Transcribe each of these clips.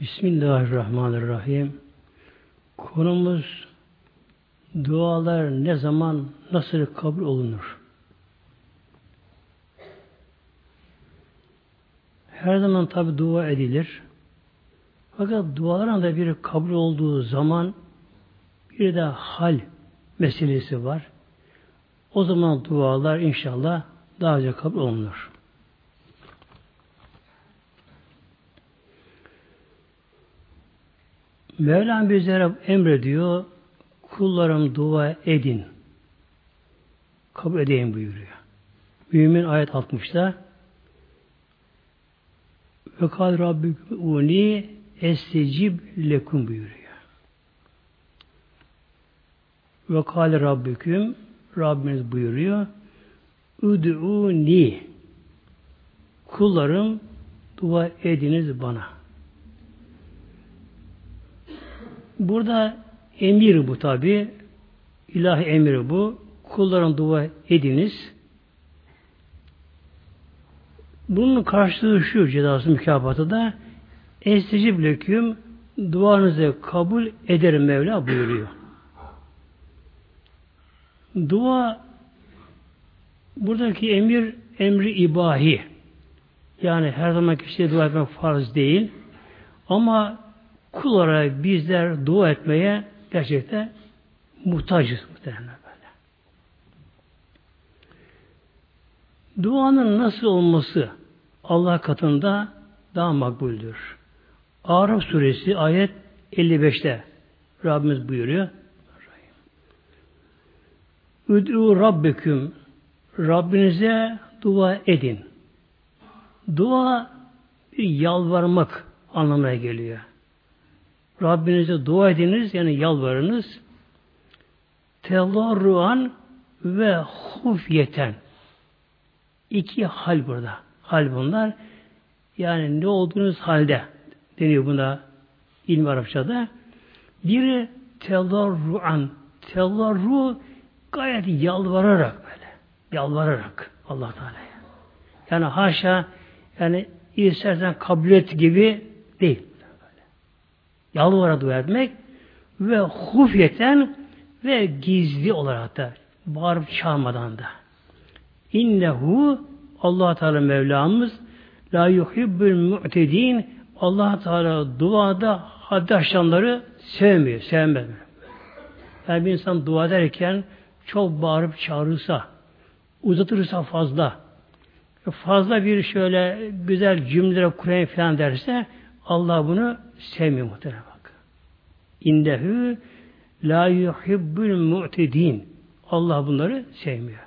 Bismillahirrahmanirrahim. Konumuz dualar ne zaman nasıl kabul olunur? Her zaman tabi dua edilir. Fakat duaların da bir kabul olduğu zaman bir de hal meselesi var. O zaman dualar inşallah daha önce kabul olunur. Mevlam bizlere emrediyor, kullarım dua edin. Kabul edeyim buyuruyor. Mümin ayet 60'da ve kal rabbiküm uni estecib lekum buyuruyor. Ve kal rabbiküm Rabbiniz buyuruyor. Üd'uni kullarım dua ediniz bana. Burada emir bu tabi. ilahi emri bu. Kulların dua ediniz. Bunun karşılığı şu cezası mükafatı da Estecib leküm duanızı kabul ederim Mevla buyuruyor. Dua buradaki emir emri ibahi. Yani her zaman kişiye dua etmek farz değil. Ama kul olarak bizler dua etmeye gerçekten muhtacız muhtemelen böyle. Duanın nasıl olması Allah katında daha makbuldür. Araf suresi ayet 55'te Rabbimiz buyuruyor. Üd'ü Rabbeküm Rabbinize dua edin. Dua bir yalvarmak anlamına geliyor. Rabbinize dua ediniz yani yalvarınız. Tevarruan ve hufyeten. İki hal burada. Hal bunlar. Yani ne olduğunuz halde deniyor buna ilmi Arapçada. Biri tevarruan. Tevarru gayet yalvararak böyle. Yalvararak Allah Teala'ya. Yani haşa yani istersen kabul et gibi değil. Yalvara dua etmek ve hufyeten ve gizli olarak da bağırıp çağırmadan da. İnnehu Allah Teala Mevlamız la yuhibbül mu'tedin Allah Teala duada haddi aşanları sevmiyor, sevmez. Yani bir insan dua ederken çok bağırıp çağırırsa, uzatırsa fazla, fazla bir şöyle güzel cümleler kurayım falan derse Allah bunu sevmiyor muhtemelen bak. İndehu la yuhibbül mu'tedin. Allah bunları sevmiyor.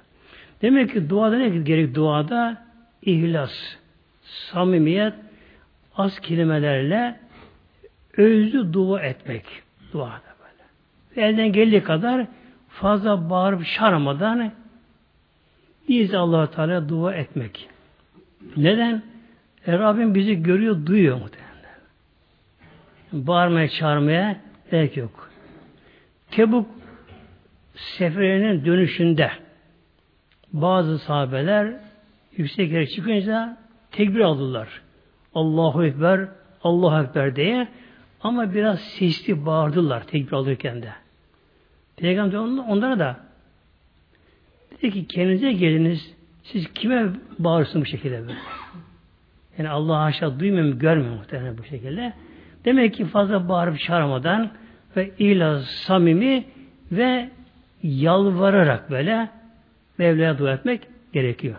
Demek ki duada ne gerek duada? ihlas, samimiyet, az kelimelerle özlü dua etmek. Duada böyle. Elden geldiği kadar fazla bağırıp çağırmadan biz allah Teala dua etmek. Neden? E, Rabbim bizi görüyor, duyuyor muhtemelen. Bağırmaya, çağırmaya gerek yok. Tebuk seferinin dönüşünde bazı sahabeler yüksek yere çıkınca tekbir aldılar. Allahu Ekber, Allahu Ekber diye ama biraz sesli bağırdılar tekbir alırken de. Peygamber onlara da dedi ki kendinize geliniz siz kime bağırsın bu şekilde böyle? Yani Allah aşağı duymuyor mu, görmüyor muhtemelen bu şekilde. Demek ki fazla bağırıp çağırmadan ve ila samimi ve yalvararak böyle Mevla'ya dua etmek gerekiyor.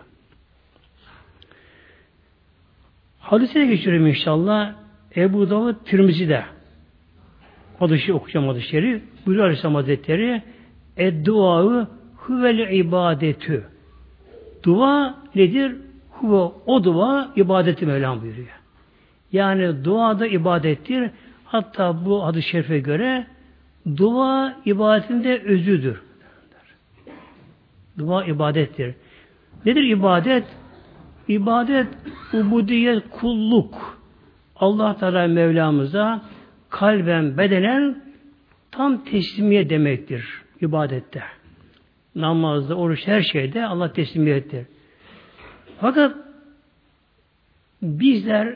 Hadise geçiyorum inşallah. Ebu Davud Tirmizi'de hadisi okuyacağım hadis-i şerif. Buyuruyor Aleyhisselam Hazretleri Eddua'ı huvel ibadetü. Dua nedir? Huve o dua ibadeti Mevlam buyuruyor. Yani dua da ibadettir. Hatta bu adı şerife göre dua ibadetinde özüdür. Dua ibadettir. Nedir ibadet? İbadet, ubudiyet, kulluk. Allah Teala Mevlamıza kalben, bedenen tam teslimiyet demektir ibadette. Namazda, oruç, her şeyde Allah teslimiyettir. Fakat bizler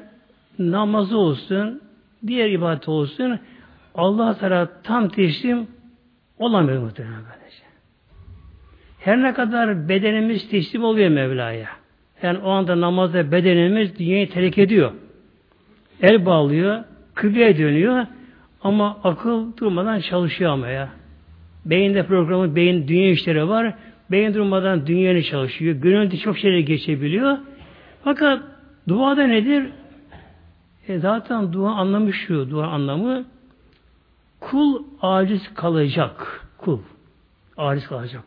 namazı olsun, diğer ibadet olsun Allah Teala tam teslim olamıyor muhtemelen böylece. Her ne kadar bedenimiz teslim oluyor Mevla'ya. Yani o anda namazda bedenimiz dünyayı terk ediyor. El bağlıyor, kıbleye dönüyor ama akıl durmadan çalışıyor ama ya. Beyinde programı, beyin dünya işleri var. Beyin durmadan dünyanın çalışıyor. Gönülde çok şeyler geçebiliyor. Fakat duada nedir? E zaten dua anlamı şu, dua anlamı kul aciz kalacak. Kul. Aciz kalacak.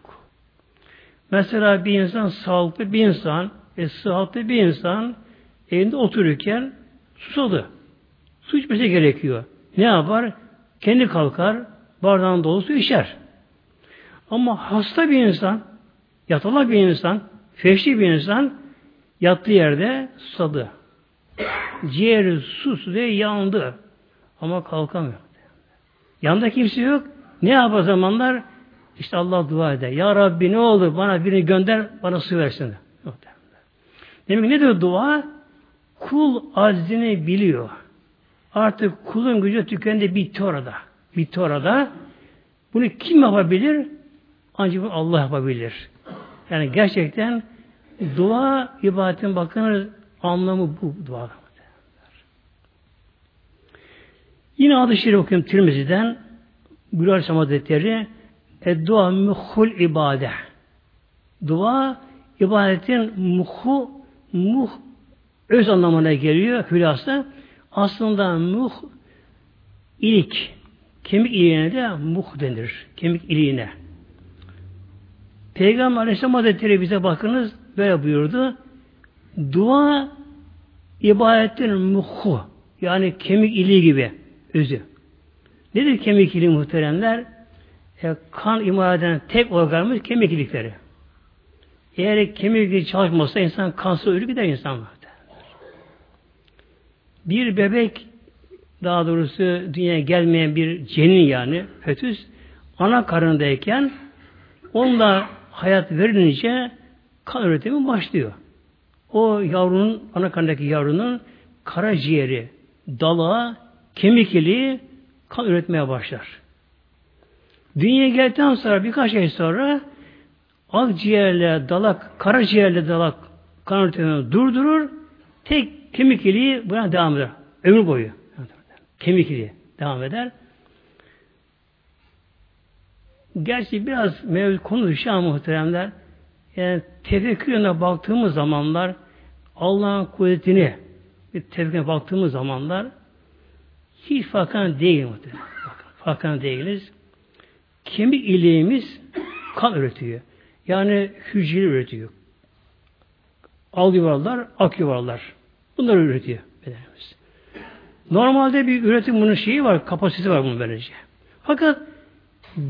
Mesela bir insan sağlıklı bir insan, e, sağlıklı bir insan evinde otururken susadı. Su içmesi gerekiyor. Ne yapar? Kendi kalkar, bardağın dolusu içer. Ama hasta bir insan, yatalak bir insan, feşli bir insan yattığı yerde susadı. Ciğeri sus ve yandı. Ama kalkamıyor. Yanında kimse yok. Ne yapar zamanlar? İşte Allah dua eder. Ya Rabbi ne olur bana birini gönder, bana su versin. Demek ne diyor dua? Kul aczini biliyor. Artık kulun gücü tükendi bitti orada. Bitti orada. Bunu kim yapabilir? Ancak Allah yapabilir. Yani gerçekten dua ibadetin bakın anlamı bu dua. Yine adı şerif okuyorum Tirmizi'den Gül Aleyhisselam Hazretleri dua muhul ibadet. Dua ibadetin muhu muh öz anlamına geliyor hülasa. Aslında muh ilik. Kemik iliğine de muh denir. Kemik iliğine. Peygamber Aleyhisselam Hazretleri bize bakınız böyle buyurdu. Dua ibadetin muhu yani kemik iliği gibi özü. Nedir kemik iliği muhteremler? E, kan ima eden tek organımız kemik ilikleri. Eğer kemik iliği çalışmazsa insan kanser ölür gider insan Bir bebek daha doğrusu dünyaya gelmeyen bir cenin yani fetüs ana karnındayken onunla hayat verilince kan üretimi başlıyor. O yavrunun, ana karnındaki yavrunun karaciğeri, dalağı, kemik iliği kan üretmeye başlar. Dünyaya geldikten sonra birkaç ay sonra akciğerle dalak, karaciğerle dalak kan üretimini durdurur, tek kemik iliği buna devam eder. Ömür boyu. Kemik iliği devam eder. Gerçi biraz mevzu konu dışı muhteremler yani tefekkürüne baktığımız zamanlar Allah'ın kuvvetini bir tefekkürüne baktığımız zamanlar hiç farkına değil muhtemelen. Farkına değiliz. Kemik iliğimiz kan üretiyor. Yani hücre üretiyor. Al yuvarlar, ak yuvarlar. Bunları üretiyor bedenimiz. Normalde bir üretim bunun şeyi var, kapasitesi var bunun böylece. Fakat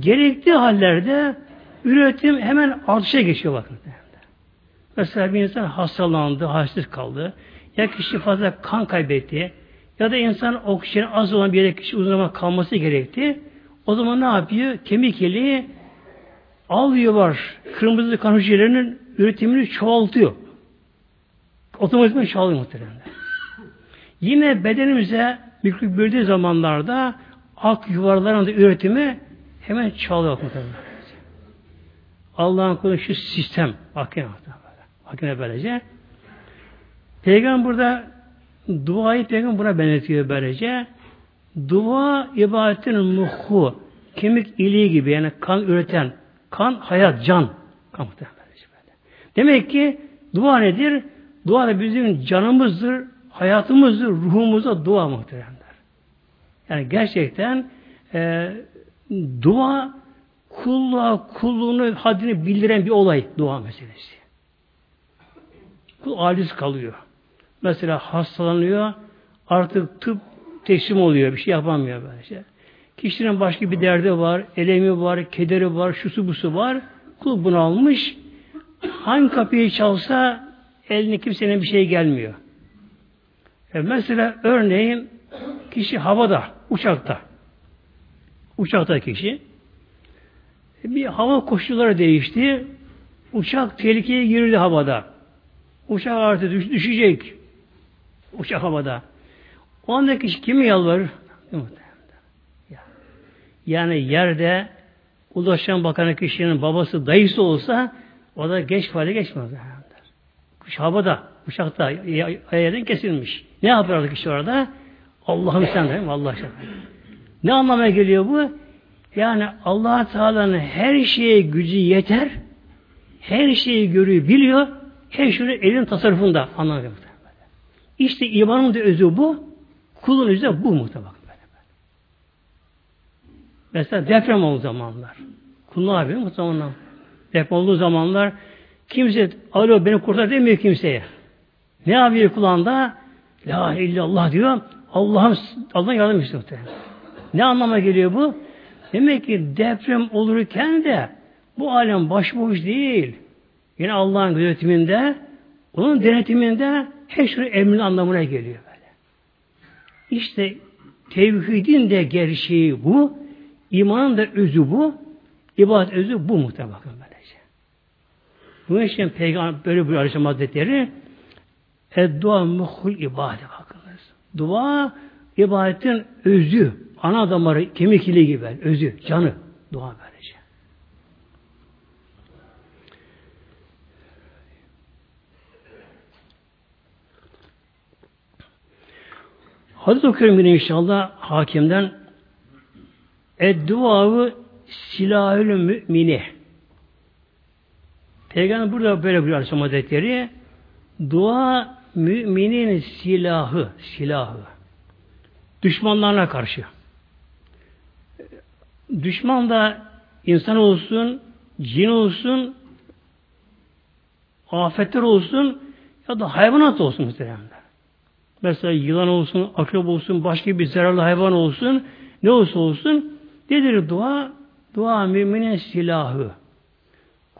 gerekli hallerde üretim hemen artışa geçiyor bakın. Mesela bir insan hastalandı, halsiz kaldı. Ya kişi fazla kan kaybetti. Ya da insan oksijen az olan bir yere kişi uzun zaman kalması gerekti. O zaman ne yapıyor? Kemik iliği alıyor var. Kırmızı kan hücrelerinin üretimini çoğaltıyor. Otomatikman çoğalıyor muhtemelen. Yine bedenimize mikrop böldüğü zamanlarda ak yuvarların da üretimi hemen çoğalıyor muhtemelen. Allah'ın kulu şu sistem makine makine böylece. Peygamber burada duayı peygamber buna benzetiyor böylece. Dua ibadetin muhu kemik iliği gibi yani kan üreten kan hayat can kan Demek ki dua nedir? Dua da bizim canımızdır, hayatımızdır, ruhumuza dua muhteremler. Yani gerçekten e, dua kulluğa kulluğunu haddini bildiren bir olay dua meselesi. Kul aciz kalıyor. Mesela hastalanıyor, artık tıp teslim oluyor, bir şey yapamıyor böylece. Kişinin başka bir derdi var, elemi var, kederi var, şusu busu var. Kul bunu almış. Hangi kapıyı çalsa eline kimsenin bir şey gelmiyor. E mesela örneğin kişi havada, uçakta. Uçakta kişi. Bir hava koşulları değişti. Uçak tehlikeye girdi havada. Uçak artık düş, düşecek. Uçak havada. Ondaki kişi kimi yalvarır? Yani yerde Ulaşan Bakanı kişinin babası dayısı olsa o da geç fayda geçmez. Kuş havada, uçakta ayardan kesilmiş. Ne yapar kişi orada? Allah'ım sen de Allah aşkına. Ne anlamaya geliyor bu? Yani allah Teala'nın her şeye gücü yeter. Her şeyi görüyor, biliyor. Her şey elin tasarrufunda anlamıyor. İşte imanın da özü bu. Kulun özü de bu muhtemelen. Mesela deprem olduğu zamanlar. Kulun abi muhtemelen. Deprem olduğu zamanlar kimse alo beni kurtar demiyor kimseye. Ne yapıyor kulağında? La illallah diyor. Allah'ım Allah yardım istiyor. Ne anlama geliyor bu? Demek ki deprem olurken de bu alem başboş değil. Yine Allah'ın gözetiminde, onun denetiminde her şey emrin anlamına geliyor böyle. İşte tevhidin de gerçeği bu, imanın da özü bu, ibadet özü bu muhtemelen böylece. Bunun için Peygamber böyle bir Aleyhisselam Hazretleri Eddua muhul ibadet bakınız. Dua ibadetin özü, ana damarı, kemik ili gibi, özü, canı. Dua böylece. Hadis okuyorum yine inşallah hakimden. Edduavı silahül mümini. Peygamber burada böyle buyuruyor Aleyhisselam Hazretleri. Dua müminin silahı, silahı. Düşmanlarına karşı. Düşman da insan olsun, cin olsun, afetler olsun ya da hayvanat olsun muhteremler. Mesela yılan olsun, akrep olsun, başka bir zararlı hayvan olsun, ne olsa olsun nedir dua? Dua müminin silahı.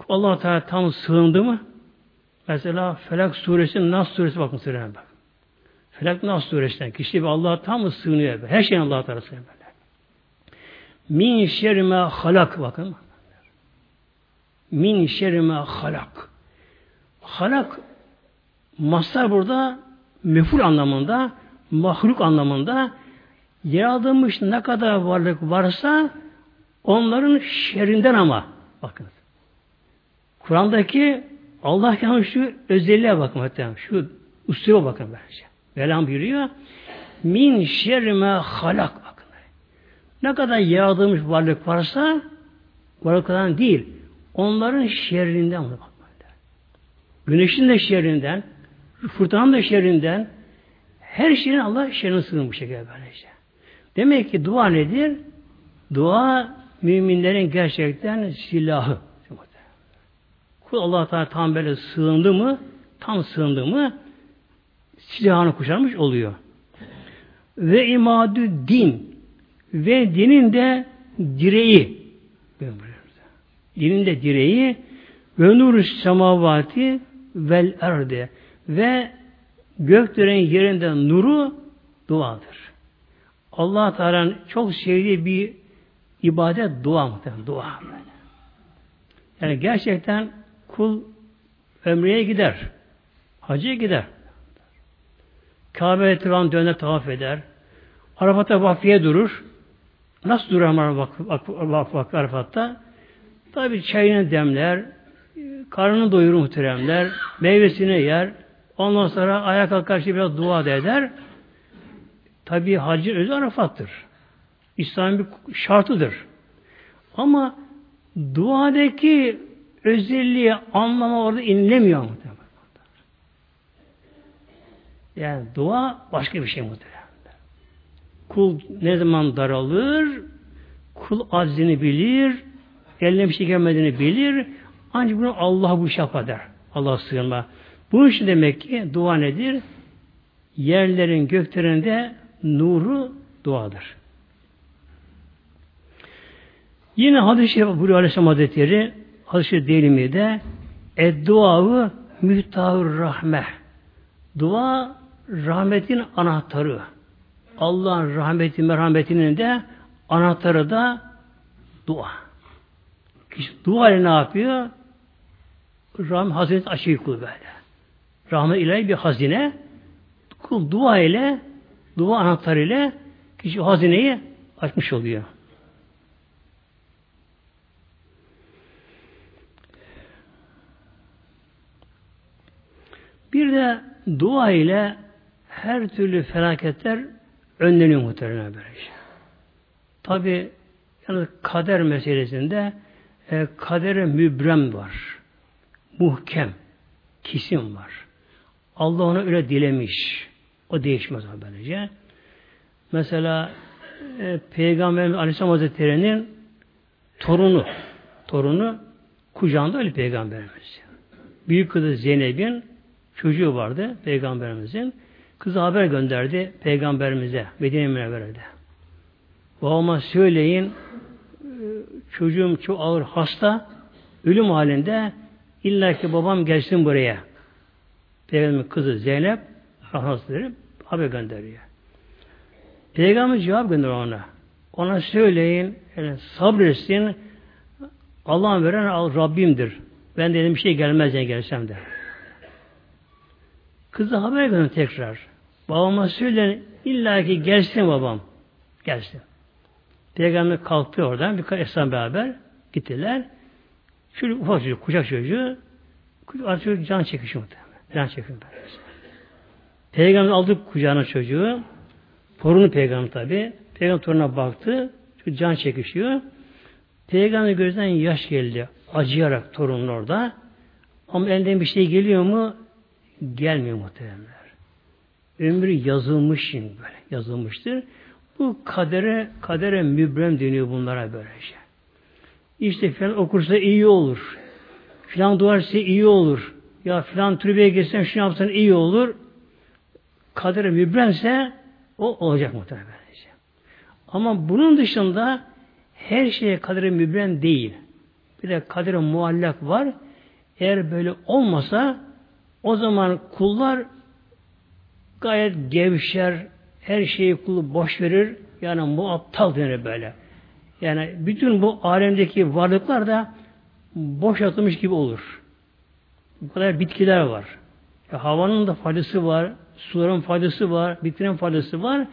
Allah Teala tam sığındı mı? Mesela Felak suresi, Nas suresi bakın bak. Felak Nas suresinden kişi Allah tam sığınıyor. Her şeyin Allah Teala sığınıyor. Min şerime halak bakın. Min şerime halak. Halak mastar burada meful anlamında, mahluk anlamında yaratılmış ne kadar varlık varsa onların şerrinden ama bakın. Kur'an'daki Allah kendi şu özelliğe bakın hatta şu üsluba bakın bence. Velam buyuruyor. Min şerrime halak. Ne kadar yaratılmış varlık varsa varlıklardan değil. Onların şerrinden bakın. Güneşin de şerrinden, fırtınanın da şerrinden, her şeyin Allah şerrini sığınmış şekilde böylece. Demek ki dua nedir? Dua müminlerin gerçekten silahı. Kul Allah Teala tam böyle sığındı mı, tam sığındı mı silahını kuşanmış oluyor. Ve imadü din ve dinin de direği dinin de direği ve nur semavati vel erde ve göklerin yerinde nuru duadır. Allah Teala'nın çok sevdiği bir ibadet dua muhtemelen. Dua. Yani gerçekten kul ömreye gider. Hacıya gider. Kabe etrafını döner tavaf eder. Arafat'a vakfiye durur. Nasıl vak, vak, Arafat'ta? Tabi çayını demler, karnını doyurur muhteremler, meyvesini yer, ondan sonra ayağa kalkar biraz dua da eder. Tabi hacı özü Arafat'tır. İslam'ın bir şartıdır. Ama duadaki özelliği anlama orada inlemiyor muhtemelen. Yani dua başka bir şey muhtemelen. Kul ne zaman daralır, kul aczini bilir, eline bir şey gelmediğini bilir, ancak bunu Allah bu iş yapar. Allah sığınma. Bu iş demek ki dua nedir? Yerlerin göklerinde nuru duadır. Yine hadis-i şerif buyuruyor Aleyhisselam Hazretleri hadis-i şerif değilimi de Edduavı mühtahur rahme. Dua rahmetin anahtarı. Allah'ın rahmeti merhametinin de anahtarı da dua. Kişi dua ile ne yapıyor? Rahmet hazine açıyor kul böyle. Rahmet ilahi bir hazine. Kul dua ile dua anahtarıyla kişi hazineyi açmış oluyor. Bir de dua ile her türlü felaketler önleniyor muhtemelen böyle şey. Tabi yani kader meselesinde e, kadere mübrem var. Muhkem. Kesin var. Allah ona öyle dilemiş. O değişmez böylece. Mesela e, Peygamberimiz Aleyhisselam Hazretleri'nin torunu torunu kucağında öyle Peygamberimiz. Büyük kızı Zeynep'in çocuğu vardı Peygamberimizin. Kızı haber gönderdi Peygamberimize Medine Münevvere'de. Babama söyleyin e, çocuğum çok ağır hasta ölüm halinde illa ki babam gelsin buraya. Peygamberin kızı Zeynep Hazretleri haber gönderiyor. Peygamber cevap gönderiyor ona. Ona söyleyin yani sabretsin Allah'ın veren Rabbimdir. Ben dedim bir şey gelmez gelsem de. Kızı haber gönderiyor tekrar. Babama söyleyin illa ki gelsin babam. Gelsin. Peygamber kalktı oradan birkaç esnaf beraber gittiler. Şöyle ufak çocuk, kucak çocuğu artık can çekişiyor muhtemelen. Can çekişiyor. Peygamber aldı kucağına çocuğu. Torunu peygamber tabi. Peygamber toruna baktı. Çocuk can çekişiyor. Peygamber gözden yaş geldi. Acıyarak torunun orada. Ama elinden bir şey geliyor mu? Gelmiyor muhtemelenler. Ömrü yazılmış şimdi böyle. Yazılmıştır. Bu kadere, kadere mübrem deniyor bunlara böylece. İşte filan okursa iyi olur. Filan duvarsa iyi olur. Ya filan türbeye geçsen şunu yapsan iyi olur. Kadere mübremse o olacak muhtemelen. Ama bunun dışında her şeye kadere mübrem değil. Bir de kadere muallak var. Eğer böyle olmasa o zaman kullar gayet gevşer, her şeyi kulu boş verir. Yani muaptal denir böyle. Yani bütün bu alemdeki varlıklar da boş atılmış gibi olur. Bu kadar bitkiler var. Ya havanın da faydası var, suların faydası var, bitkinin faydası var.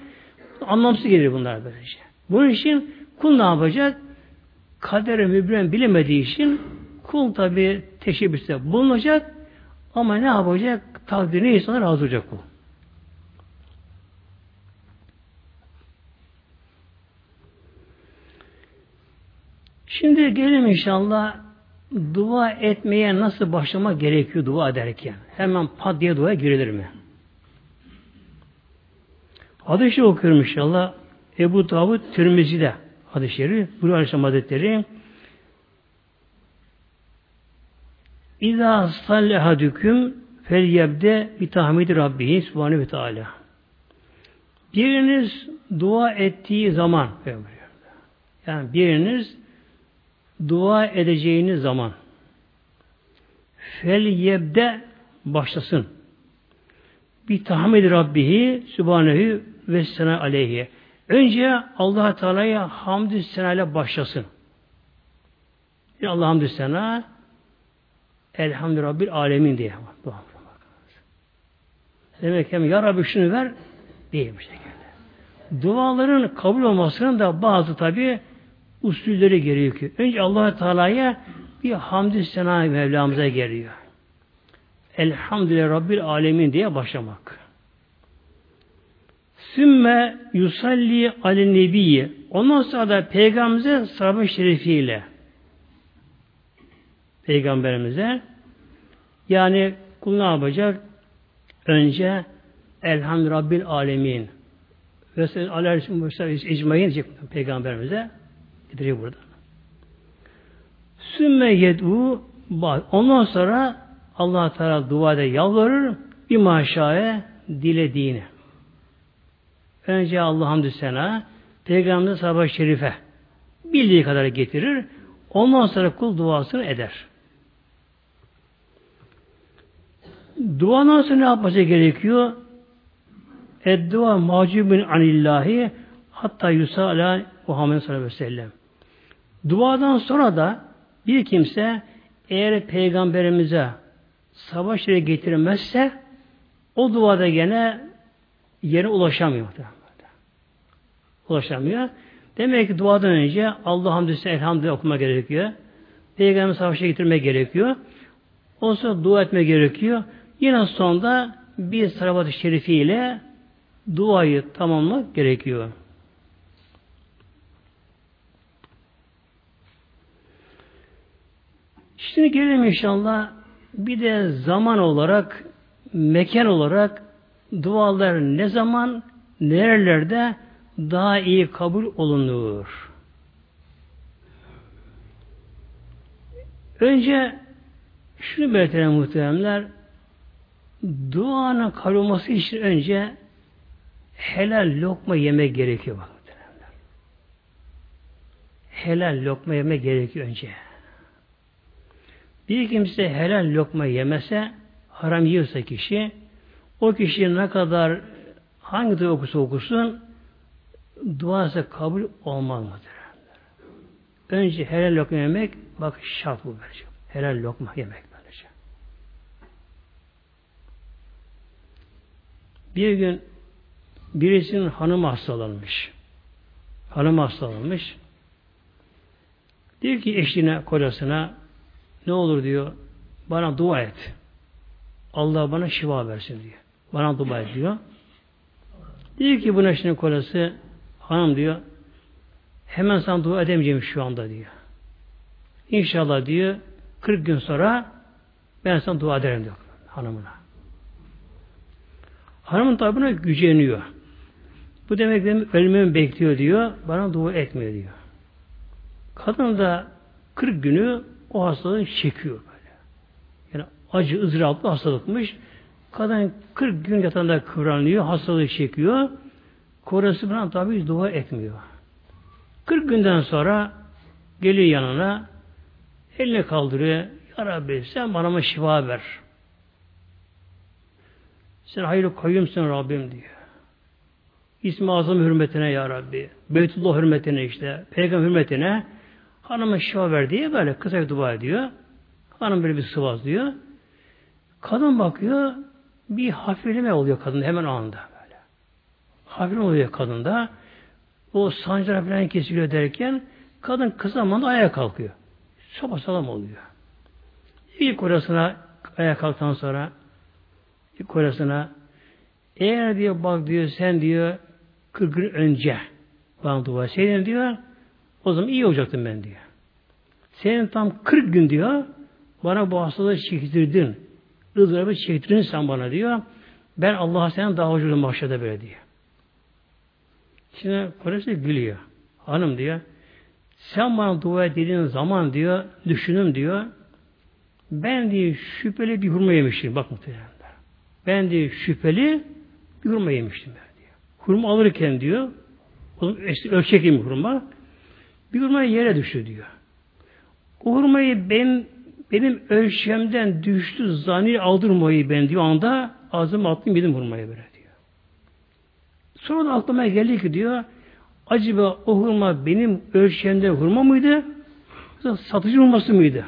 Anlamsız gelir bunlar böylece. Bunun için kul ne yapacak? Kadere mübrem bilemediği için kul tabi teşebbüste bulunacak ama ne yapacak? Takdir neyse razı olacak kul. Şimdi gelelim inşallah dua etmeye nasıl başlama gerekiyor dua ederken. Hemen pat diye duaya girilir mi? Hadis-i okuyorum inşallah. Ebu Davud Tirmizi'de hadis-i şerif. Buyuruyor Aleyhisselam Hazretleri İzâ sallehadüküm fel yebde bi tahmidi Rabbihi subhanahu ve teala. Biriniz dua ettiği zaman yani biriniz dua edeceğiniz zaman fel yebde başlasın. Bir tahmid Rabbihi Sübhanehu ve sena aleyhi. Önce allah Teala'ya hamdü sena ile başlasın. Bir Allah hamdü sena Elhamdü Rabbil Alemin diye. Demek ki Ya Rabbi şunu ver değil bu şekilde. Duaların kabul olmasının da bazı tabi usulleri gerekiyor. Önce allah Teala'ya bir hamdü sena Mevlamıza geliyor. Elhamdülillah Rabbil Alemin diye başlamak. Sümme yusalli ali nebiyye. Ondan sonra da peygamberimize sahabı şerifiyle peygamberimize yani kul ne yapacak? Önce Elhamdülillah Rabbil Alemin ve sen aleyhisselam icmayın diyecek peygamberimize getiriyor burada. Sümme yed'u ondan sonra Allah Teala duada yalvarır bir maşaya dilediğini. Önce Allah hamdü sena Peygamber sahabe şerife bildiği kadar getirir. Ondan sonra kul duasını eder. Duadan sonra ne yapması gerekiyor? Eddua macibun anillahi hatta yusala Muhammed sallallahu aleyhi ve sellem. Duadan sonra da bir kimse eğer peygamberimize savaş getirmezse o duada gene yere ulaşamıyor. ulaşamıyor. Demek ki duadan önce Allah hamdülillah elhamdülillah okuma gerekiyor. Peygamber savaşa getirmek gerekiyor. Ondan sonra dua etme gerekiyor. Yine sonunda bir salavat-ı şerifiyle duayı tamamlamak gerekiyor. Şimdi gelelim inşallah bir de zaman olarak, mekan olarak dualar ne zaman, nerelerde daha iyi kabul olunur. Önce şunu belirtelim muhteremler, duanın kabul olması için önce helal lokma yemek gerekiyor. Helal lokma yemek gerekiyor önce. Bir kimse helal lokma yemese, haram yiyorsa kişi, o kişi ne kadar hangi dua okursa okusun, duası kabul olmaz mıdır? Önce helal lokma yemek, bak şart bu böylece. Helal lokma yemek böylece. Bir gün birisinin hanım hastalanmış. Hanım hastalanmış. Diyor ki eşine, kocasına ne olur diyor, bana dua et. Allah bana şifa versin diyor. Bana dua et diyor. Diyor ki buna şimdi kolası hanım diyor hemen sana dua edemeyeceğim şu anda diyor. İnşallah diyor 40 gün sonra ben sana dua ederim diyor hanımına. Hanımın tabi buna güceniyor. Bu demek benim ölümümü bekliyor diyor. Bana dua etmiyor diyor. Kadın da 40 günü o hastalığı çekiyor böyle. Yani acı, ızdıraplı hastalıkmış. Kadın 40 gün yatağında kıvranıyor, hastalığı çekiyor. Korası buna tabi dua etmiyor. 40 günden sonra geliyor yanına, eline kaldırıyor. Ya Rabbi sen bana şifa ver. Sen hayırlı kayyumsun Rabbim diyor. İsmi azam hürmetine ya Rabbi. Beytullah hürmetine işte. Peygamber hürmetine hanıma şifa ver diye böyle kısa bir dua ediyor. Hanım böyle bir sıvazlıyor. Kadın bakıyor bir hafifleme oluyor kadın hemen anında böyle. Hafifleme oluyor kadında. O sancılar falan kesiliyor derken kadın kısa zamanda ayağa kalkıyor. Sabah salam oluyor. İlk orasına ayağa kalktan sonra ilk orasına eğer diyor bak diyor sen diyor 40 gün önce bana dua etseydin diyor o zaman iyi olacaktım ben diyor. Senin tam 40 gün diyor bana bu hastalığı çektirdin. ızdırabı çektirdin sen bana diyor. Ben Allah'a senin daha hocam mahşede böyle diyor. Şimdi Kureyş gülüyor. Hanım diyor. Sen bana dua dediğin zaman diyor, düşünüm diyor. Ben diye şüpheli bir hurma yemiştim. Bak muhtemelen. Ben diye şüpheli bir hurma yemiştim ben diyor. Hurma alırken diyor, ölçek bir hurma, bir hurma yere düştü diyor. O hurmayı ben benim ölçemden düştü zani aldırmayı ben diyor anda ağzıma attım yedim hurmayı böyle diyor. Sonra da aklıma geldi ki diyor acaba o hurma benim ölçemde hurma mıydı? Satıcı hurması mıydı?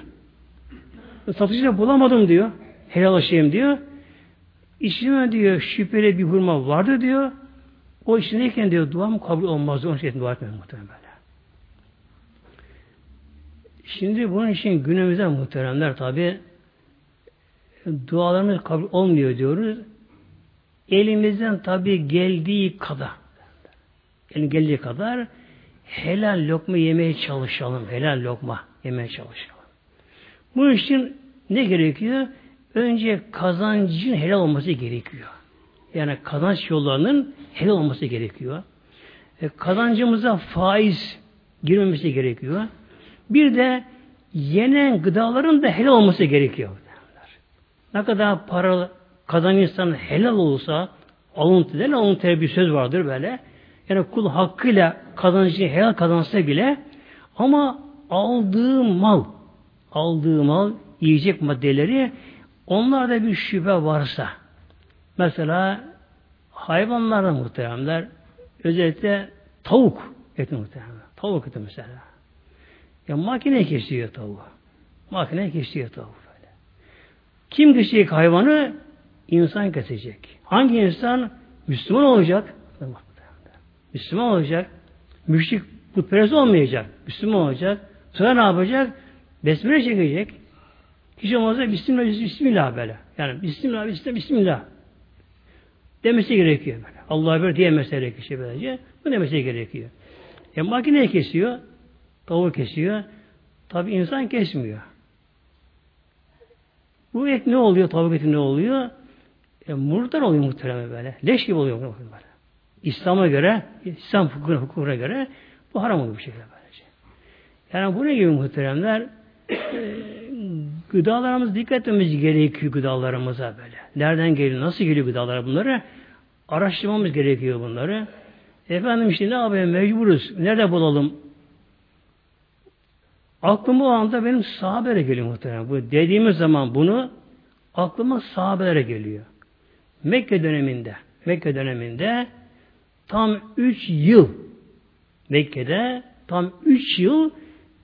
Satıcı da bulamadım diyor. Helallaşayım diyor. İçime diyor şüpheli bir hurma vardı diyor. O içindeyken diyor duam kabul olmaz. Onun için dua etmiyor muhtemelen. Şimdi bunun için günümüzde muhteremler tabi dualarımız kabul olmuyor diyoruz. Elimizden tabi geldiği kadar elin geldiği kadar helal lokma yemeye çalışalım. Helal lokma yemeye çalışalım. Bunun için ne gerekiyor? Önce kazancın helal olması gerekiyor. Yani kazanç yollarının helal olması gerekiyor. E, kazancımıza faiz girmemesi gerekiyor. Bir de yenen gıdaların da helal olması gerekiyor. Ne kadar para kazan insan helal olursa alıntı değil, alıntı bir söz vardır böyle. Yani kul hakkıyla kazancı helal kazansa bile ama aldığı mal aldığı mal yiyecek maddeleri onlarda bir şüphe varsa mesela hayvanlarda muhteremler özellikle tavuk eti muhteremler. Tavuk eti mesela. Ya makine kesiyor tavuğu. Makine kesiyor tavuğu böyle. Kim kesecek hayvanı? İnsan kesecek. Hangi insan? Müslüman olacak. Müslüman olacak. Müşrik putperest olmayacak. Müslüman olacak. Sonra ne yapacak? Besmele çekecek. Hiç olmazsa Bismillah, Bismillah böyle. Yani Bismillah, Bismillah, Bismillah. Demesi gerekiyor böyle. Allah'a bir diyemesi gerekiyor böylece. Bu demesi gerekiyor. E makine kesiyor. Tavuk kesiyor. Tabi insan kesmiyor. Bu et ne oluyor? Tavuk eti ne oluyor? E, murdar oluyor muhtemelen böyle. Leş gibi oluyor böyle. İslam'a göre, İslam hukukuna, hukukuna göre bu haram oluyor bir şekilde böylece. Yani bu ne gibi muhteremler? E, gıdalarımız dikkat etmemiz gerekiyor gıdalarımıza böyle. Nereden geliyor, nasıl geliyor gıdalar bunları? Araştırmamız gerekiyor bunları. Efendim işte ne yapayım mecburuz. Nerede bulalım? Aklıma o anda benim sahabelere geliyor muhtemelen. Bu dediğimiz zaman bunu aklıma sahabelere geliyor. Mekke döneminde Mekke döneminde tam üç yıl Mekke'de tam üç yıl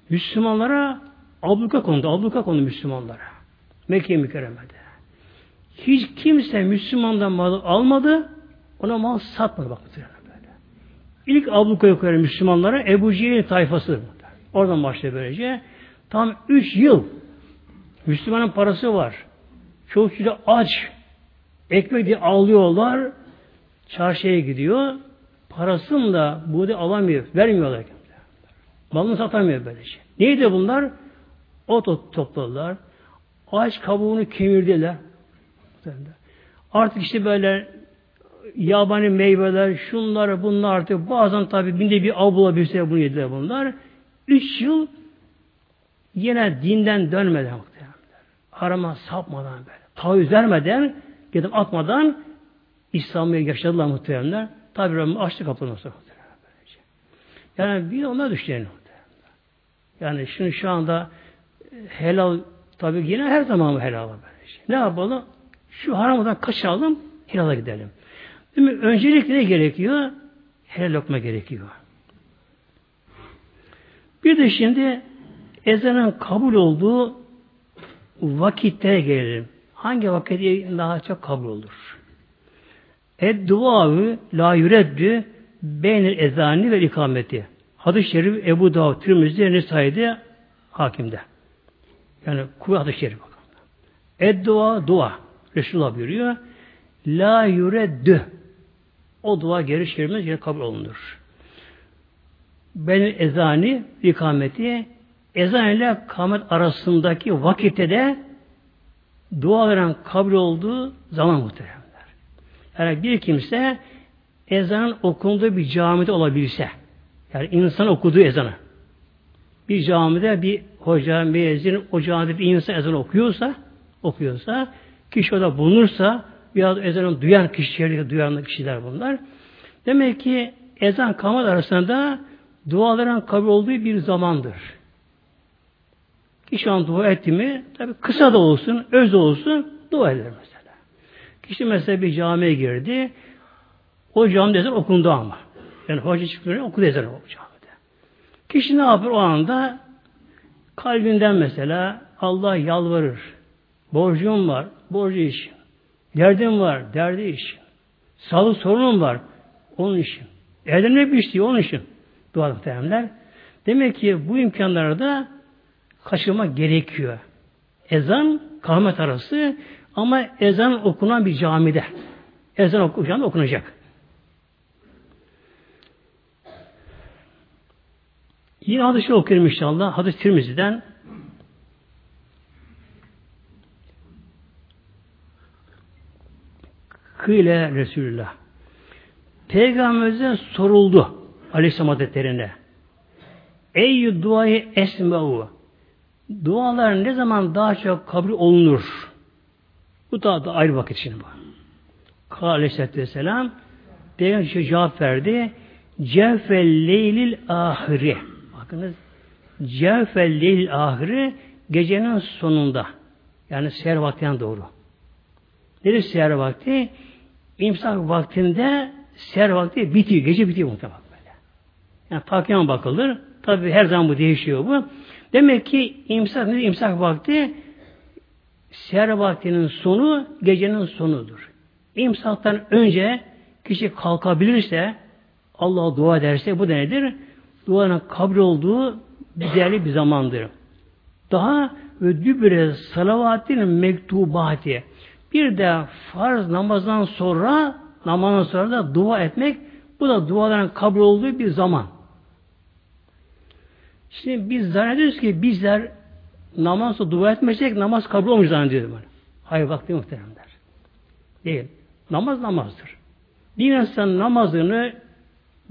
Müslümanlara abluka kondu. Abluka kondu Müslümanlara. Mekke mükerremede. Hiç kimse Müslümandan mal almadı. Ona mal satmadı. Bak böyle. İlk abluka koyan Müslümanlara Ebu Cehil tayfası. Oradan başlıyor böylece. Tam üç yıl Müslümanın parası var. Çoğu kişi aç. Ekmek diye ağlıyorlar. Çarşıya gidiyor. Parasını da buğday alamıyor. Vermiyorlar. Malını satamıyor böylece. Neydi bunlar? Ot topladılar. Ağaç kabuğunu kemirdiler. Artık işte böyle yabani meyveler, şunlar, bunlar artık bazen tabi binde bir av bulabilse bunu yediler bunlar. Üç yıl yine dinden dönmeden harama sapmadan böyle, taviz vermeden, gidip atmadan İslam'ı yaşadılar muhteremler. Tabi Rabbim açtı kapıdan sonra. Yani bir ona düştü Yani şunu şu anda helal tabi yine her zaman helal böylece. Ne yapalım? Şu haramdan kaçalım, helala gidelim. Değil mi? Öncelikle ne gerekiyor? Helal lokma gerekiyor. Bir de şimdi ezanın kabul olduğu vakitlere gelelim. Hangi vakitte daha çok kabul olur? Ed duavü la yüreddü beynir ezani ve ikameti. Hadis-i şerif Ebu Davud, Tirmizi, Nisai'de hakimde. Yani kuvvet hadis-i şerif. Ed dua, dua. Resulullah buyuruyor. La yüreddü. O dua geri çevirmez, yine kabul olunur. Benim ezani, ikameti, ezan ile kamet arasındaki vakitte de duaların kabul olduğu zaman muhteremler. Yani bir kimse ezanın okunduğu bir camide olabilse, yani insan okuduğu ezanı, bir camide bir hoca, müezzin, o camide bir insan ezan okuyorsa, okuyorsa, kişi orada bulunursa, biraz ezanı duyan kişiler, duyan kişiler bunlar. Demek ki ezan kamat arasında duaların kabul olduğu bir zamandır. Kişi an dua etti mi, tabi kısa da olsun, öz de olsun, dua eder mesela. Kişi mesela bir camiye girdi, o camide ezan okundu ama. Yani hoca çıkıyor, okudu ezan o camide. Kişi ne yapar o anda? Kalbinden mesela Allah yalvarır. Borcum var, borcu iş. Derdim var, derdi iş. Sağlık sorunum var, onun için. Evlenme bir iş onun için. Dua muhteremler. Demek ki bu imkanlarda kaçırmak gerekiyor. Ezan, kahmet arası ama ezan okunan bir camide. Ezan okunacak, okunacak. Yine hadisi okuyorum inşallah. Hadis Tirmizi'den Kıyle Resulullah. Peygamberimize soruldu Aleyhisselam Hazretleri'ne. Ey duayı esme'u dualar ne zaman daha çok kabul olunur? Bu da, da ayrı vakit şimdi bu. Kâle Aleyhisselatü Vesselam Peygamber şey cevap verdi. Cevfel leylil ahiri. Bakınız Cevfel leylil ahiri gecenin sonunda. Yani seher vaktinden doğru. Nedir seher vakti? İmsak vaktinde seher vakti bitiyor. Gece bitiyor muhtemelen. Yani takvime bakılır. Tabi her zaman bu değişiyor bu. Demek ki imsak nedir? İmsak vakti seher vaktinin sonu gecenin sonudur. İmsaktan önce kişi kalkabilirse Allah'a dua ederse bu da nedir? duanın kabul olduğu bir değerli bir zamandır. Daha ve dübüre salavatin mektubati. Bir de farz namazdan sonra namazdan sonra da dua etmek bu da duaların kabul olduğu bir zaman. Şimdi biz zannediyoruz ki bizler namazla dua etmesek namaz kabul olmuş zannediyoruz böyle. Hayır vakti muhteremler. Değil. Namaz namazdır. Bir insan namazını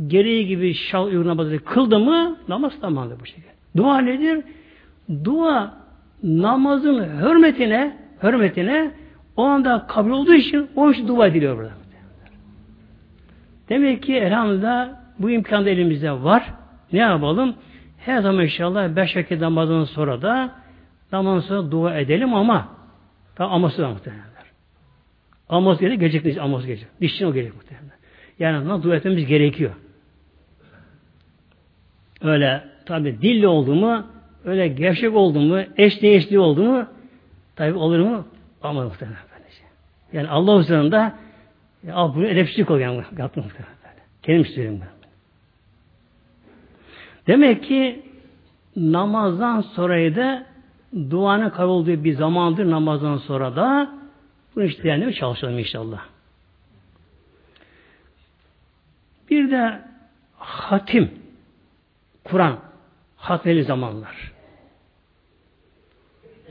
gereği gibi şal namazını kıldı mı namaz tamamdır bu şekilde. Dua nedir? Dua namazın hürmetine hürmetine o anda kabul olduğu için o için dua ediliyor burada. Demek ki elhamdülillah bu imkan da elimizde var. Ne yapalım? Her zaman inşallah beş vakit namazdan sonra da namazdan sonra dua edelim ama tam aması var muhtemelenler. Aması gelecek, gelecek aması gelecek. Dişçin o gelecek muhtemelen. Yani nasıl dua etmemiz gerekiyor. Öyle tabi dilli oldu mu, öyle gevşek oldu mu, eşli eşli oldu mu, tabi olur mu? Ama muhtemelen. Yani Allah huzurunda al bunu edepsizlik oluyor. Yani, yaptım muhtemelen. Kendim istiyorum ben. Demek ki namazdan sonra da duanın kabul olduğu bir zamandır namazdan sonra da bunu işleyenleri çalışalım inşallah. Bir de hatim Kur'an hatmeli zamanlar.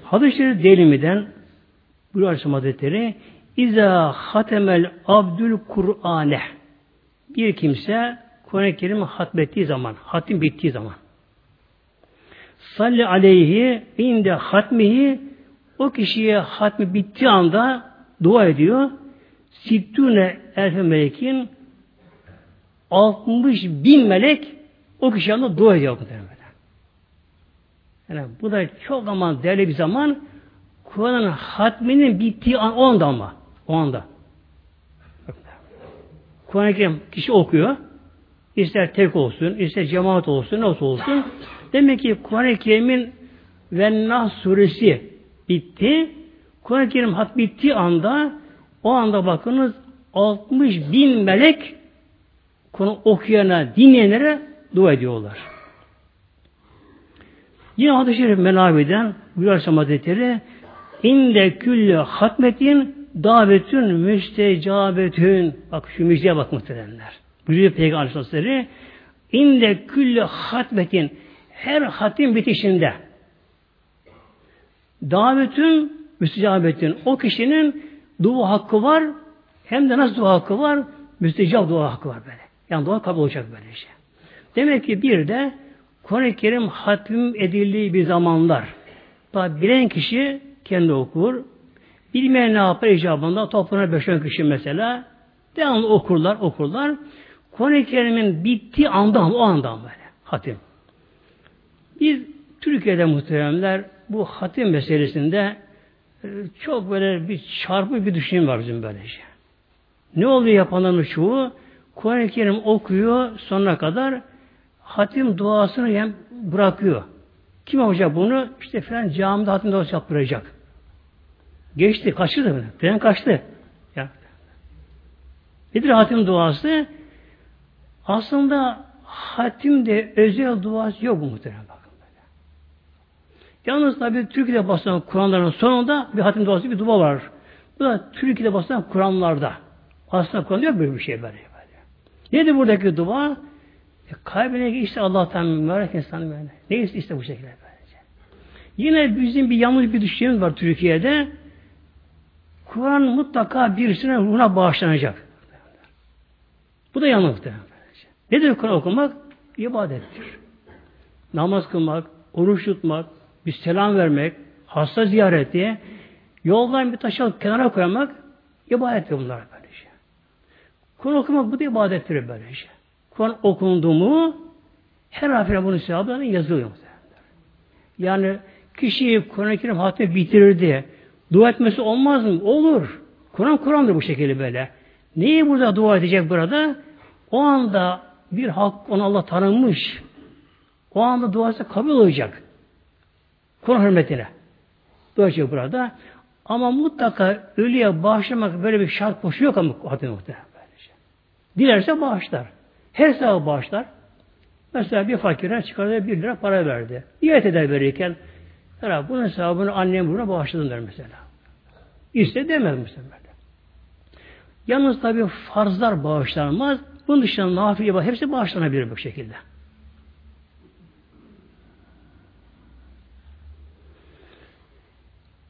Hadis-i Şerif delimiden bu Aleyhisselam Hazretleri İza hatemel abdül Kur'ane bir kimse Kur'an-ı Kerim'i hatmettiği zaman, hatim bittiği zaman salli aleyhi inde hatmihi o kişiye hatmi bittiği anda dua ediyor. Sittune elfe melekin 60 bin melek o kişi anda dua ediyor muhtemelen. Yani bu da çok aman değerli bir zaman Kur'an'ın hatminin bittiği an o anda ama. O anda. Kur'an-ı Kerim kişi okuyor. İster tek olsun, ister cemaat olsun, nasıl olsun. Demek ki Kur'an-ı Kerim'in ve Nas suresi bitti. Kur'an-ı Kerim hat bittiği anda o anda bakınız 60 bin melek konu okuyana, dinleyenlere dua ediyorlar. Yine hadis-i şerif menabiden Buyursam Hazretleri inde külle hatmetin davetün müstecabetün bak şu müjdeye bak muhteremler. Buyuruyor Peygamber Aleyhisselatü inde külle hatmetin her hatim bitişinde davetün müstecabetün o kişinin dua hakkı var hem de nasıl dua hakkı var? Müstecab dua hakkı var böyle. Yani dua kabul olacak böyle şey. Demek ki bir de Kur'an-ı Kerim hatim edildiği bir zamanlar. Tabi bilen kişi kendi okur. Bilmeyen ne yapar icabında toplanır beş on kişi mesela. Devamlı okurlar, okurlar. Kur'an-ı Kerim'in bittiği anda o anda böyle hatim. Biz Türkiye'de muhteremler bu hatim meselesinde e, çok böyle bir çarpı bir düşünüm var bizim böylece. Ne oluyor yapanların çoğu? Kur'an-ı Kerim okuyor sonuna kadar hatim duasını bırakıyor. Kim yapacak bunu? İşte falan camide hatim duası yaptıracak. Geçti, kaçtı da falan kaçtı. Ya. Nedir hatim duası? Aslında hatimde özel duası yok bu muhtemelen bakın böyle. Yalnız tabi Türkiye'de basılan Kur'anların sonunda bir hatim duası bir dua var. Bu da Türkiye'de basılan Kur'anlarda. Aslında Kur'an'da yok böyle bir şey böyle. böyle. Nedir buradaki dua? E, kalbine işte Allah'tan mübarek insan böyle. Neyse işte bu şekilde böylece. Yine bizim bir yanlış bir düşüncemiz var Türkiye'de. Kur'an mutlaka birisine ruhuna bağışlanacak. Bu da böylece. Nedir Kur'an okumak? İbadettir. Namaz kılmak, oruç tutmak, bir selam vermek, hasta ziyareti, yoldan bir taş alıp kenara koymak ibadettir bunlar böylece. Kur'an okumak bu da ibadettir böylece. Kur'an okundu mu her harfine bunun sevabı yazılıyor. Yani kişi Kur'an-ı Kerim hatmi bitirirdi. Dua etmesi olmaz mı? Olur. Kur'an Kur'an'dır bu şekilde böyle. Neyi burada dua edecek burada? O anda bir hak ona Allah tanınmış. O anda duası kabul olacak. Kur'an hürmetine. Dua edecek burada. Ama mutlaka ölüye bağışlamak böyle bir şart koşu yok ama muhtemelen. Dilerse bağışlar. Her sevabı bağışlar. Mesela bir fakire çıkardı bir lira para verdi. Niyet eder verirken ya bunun hesabını annem buna bağışladım der mesela. İste demez mesela. Yalnız tabi farzlar bağışlanmaz. Bunun dışında nafile hepsi bağışlanabilir bu şekilde.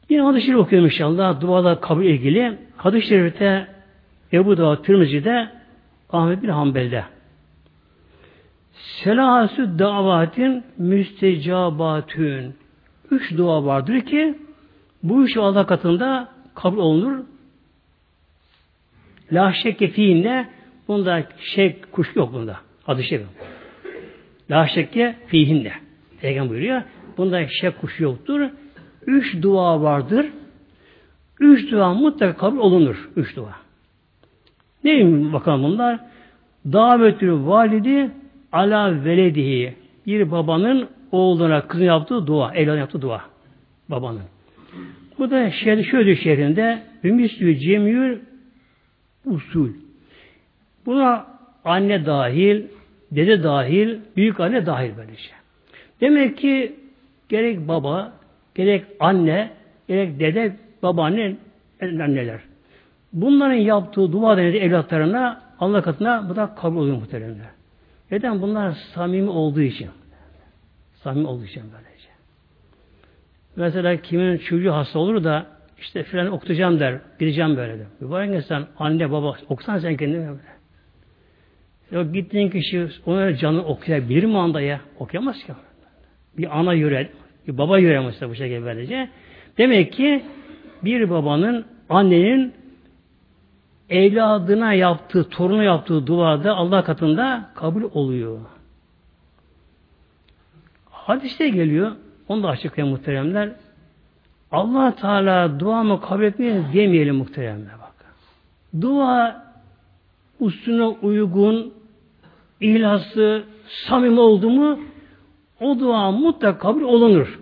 Yine hadis-i şerif okuyorum inşallah. Duada kabul ilgili. Hadis-i şerifte Ebu Dağ Tirmizi'de Ahmet bin Hanbel'de Selâsü davatin müstecabatün Üç dua vardır ki bu üç Allah katında kabul olunur. La şekke fiinle bunda şek kuşku yok bunda. Adı şey yok. La şekke fihinle. Peygamber buyuruyor. Bunda şek kuşu yoktur. Üç dua vardır. Üç dua mutlaka kabul olunur. Üç dua. Neyim bakalım bunlar? Davetül validi ala veledihi. Bir babanın oğluna kızın yaptığı dua. Evladına yaptığı dua. Babanın. Bu da şehri şöyle şehrinde Ümmüslü cemiyül usul. Buna anne dahil, dede dahil, büyük anne dahil böylece. Demek ki gerek baba, gerek anne, gerek dede, babaanne, anneler. Bunların yaptığı dua denedi evlatlarına Allah katına bu da kabul oluyor muhteremler. Neden? Bunlar samimi olduğu için. Samimi için böylece. Mesela kimin çocuğu hasta olur da işte filan okutacağım der. Gideceğim böyle de. Mübarek sen anne baba okusan sen kendini böyle. Yok gittiğin kişi ona canı okuyabilir mi anda ya? Okuyamaz ki. Bir ana yüre, bir baba yüre mesela bu şekilde böylece. Demek ki bir babanın, annenin evladına yaptığı, torunu yaptığı duada Allah katında kabul oluyor. Hadiste geliyor, onu da açıklayan muhteremler. Allah Teala duamı kabul etmeyin demeyelim muhteremler bak. Dua üstüne uygun, ilhası, samimi oldu mu o dua mutlaka kabul olunur.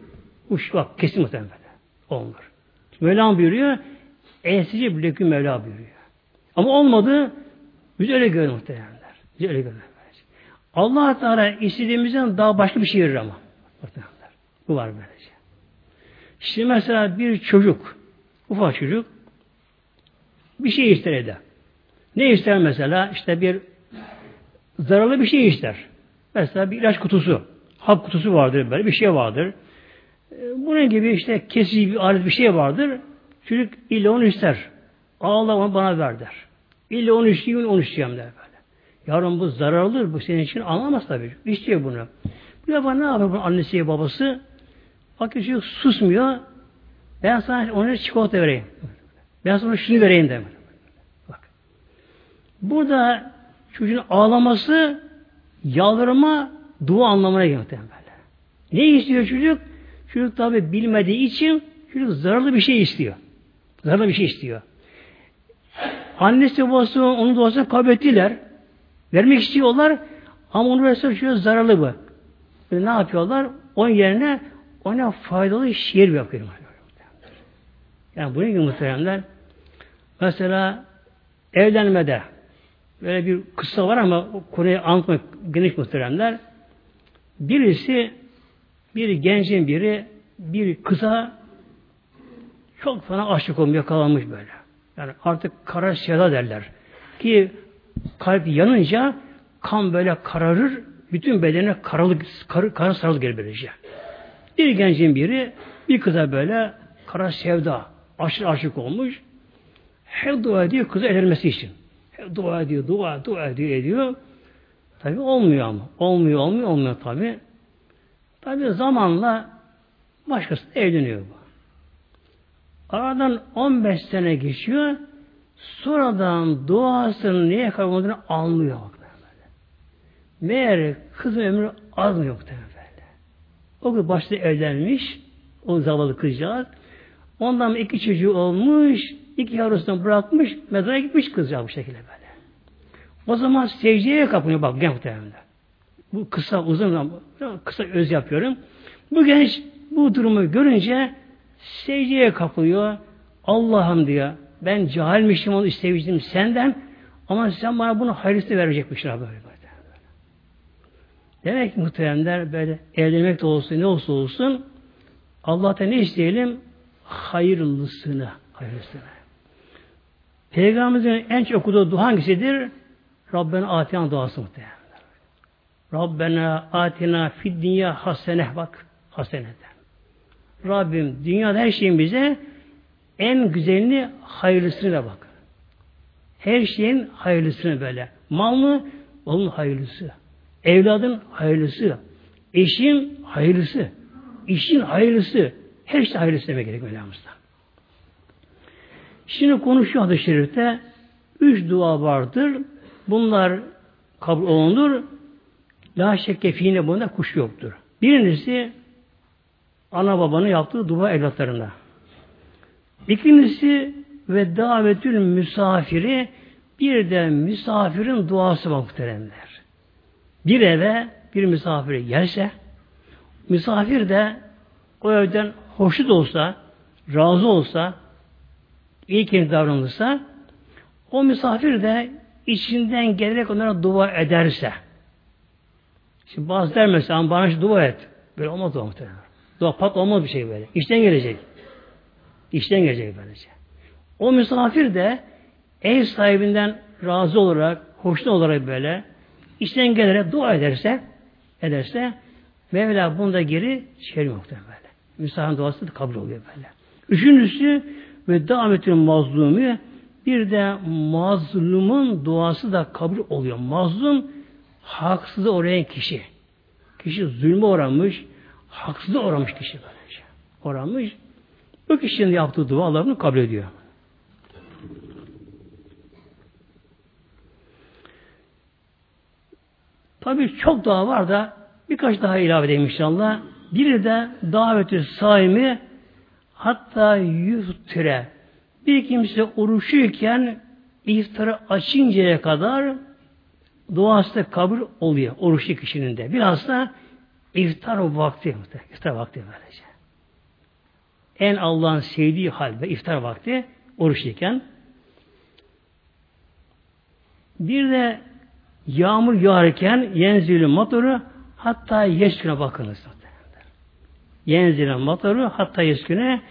Uç bak kesin muhtemelen olunur. Mevlam buyuruyor, Esici bilekü Mevla buyuruyor. Ama olmadı, biz öyle görüyoruz muhtemelenler. Biz öyle görüyoruz. Allah Teala istediğimizden daha başka bir şey verir ama. Muhtemelenler. Bu var böylece. Şimdi mesela bir çocuk, ufak çocuk bir şey ister eder. Ne ister mesela? İşte bir zararlı bir şey ister. Mesela bir ilaç kutusu, hap kutusu vardır böyle bir şey vardır. E, bunun gibi işte kesici bir alet bir şey vardır. Çocuk illa onu ister. Allah bana ver der. İlla onu istiyor, onu istiyorum der böyle. Yavrum bu zararlıdır, bu senin için anlamaz tabii. İstiyor bunu. Bu defa ne yapıyor bunun annesi babası? Bakıyor çocuk susmuyor. Ben sana ona çikolata vereyim. Ben sana şunu vereyim der. Bak. Burada çocuğun ağlaması yalvarma dua anlamına geliyor böyle. Ne istiyor çocuk? Çocuk tabi bilmediği için çocuk zararlı bir şey istiyor. Zararlı bir şey istiyor. Annesi babası onu duasını kabul ettiler. Vermek istiyorlar ama onu verse şöyle zararlı bu. Ne yapıyorlar? Onun yerine ona faydalı şiir yapıyorlar. Yani bunun gibi muhteremler mesela evlenmede böyle bir kısa var ama konuyu anlatmak geniş muhteremler birisi bir gencin biri bir kıza çok fena aşık olmuş, yakalanmış böyle. Yani artık kara sevda derler. Ki kalp yanınca kan böyle kararır, bütün bedene karalık, kar, kara sarılı gelir böylece. Bir gencin biri bir kıza böyle kara sevda, aşırı aşık olmuş. Her dua ediyor kızı evlenmesi için. Her dua ediyor, dua, dua ediyor, ediyor. Tabi olmuyor ama. Olmuyor, olmuyor, olmuyor tabi. Tabi zamanla başkası evleniyor bu. Aradan 15 sene geçiyor. Sonradan duasının niye kaybolduğunu anlıyor. Meğer kızın ömrü az mı yok böyle. O gün başta evlenmiş. O zavallı kızcağız. Ondan iki çocuğu olmuş. iki yavrusunu bırakmış. Mezara gitmiş kızcağız bu şekilde böyle. O zaman secdeye kapınıyor. Bak gel muhtemelen. Bu kısa uzun kısa öz yapıyorum. Bu genç bu durumu görünce secdeye kapılıyor. Allah'ım diyor. Ben cahilmişim onu istemiştim senden ama sen bana bunu hayırlısı verecekmişsin böyle. böyle. Demek ki muhteremler böyle evlenmek de olsun ne olsa olsun Allah'tan ne isteyelim? Hayırlısını. Hayırlısını. Peygamberimizin en çok okuduğu dua hangisidir? Rabbena atiyan duası muhtemelen. Rabbena atina fid dünya hasene bak haseneden. Rabbim dünyada her şeyin bize en güzelini hayırlısını da bak. Her şeyin hayırlısını böyle. Mal mı? Onun hayırlısı. Evladın hayırlısı. Eşin hayırlısı. İşin hayırlısı. Her şey hayırlısı demek gerek Mevlamızda. Şimdi konuşuyor hadis-i şerifte üç dua vardır. Bunlar kabul olunur. La şekke fiine bunda kuş yoktur. Birincisi ana babanın yaptığı dua evlatlarına. İkincisi ve davetül misafiri bir de misafirin duası muhteremler. Bir eve bir misafir gelse misafir de o evden hoşnut olsa, razı olsa, iyi ki davranırsa o misafir de içinden gelerek onlara dua ederse şimdi bazı der mesela bana şu dua et. Böyle olmaz dua muhtemelen. Dua pat olmaz bir şey böyle. İşten gelecek. İşten gelecek böylece. O misafir de ev sahibinden razı olarak, hoşnut olarak böyle işten gelerek dua ederse ederse Mevla bunu da geri çeviriyor muhtemelen böyle. Misafirin duası da kabul oluyor böyle. Üçüncüsü ve davetün mazlumi bir de mazlumun duası da kabul oluyor. Mazlum haksızı orayan kişi. Kişi zulme uğramış, haksızı uğramış kişi böylece. Uğramış. Bu kişinin yaptığı dua Allah'ını kabul ediyor. Tabi çok daha var da birkaç daha ilave edeyim inşallah. Biri de davetü saimi hatta yuhtire bir kimse oruçluyken iftarı açıncaya kadar duası da kabul oluyor oruçlu kişinin de. Biraz da iftar vakti, iftar vakti böylece. En Allah'ın sevdiği hal ve iftar vakti oruçluyken bir de yağmur yağarken yenzilü motoru hatta yeşküne bakınız. Yenzilü motoru hatta yeşküne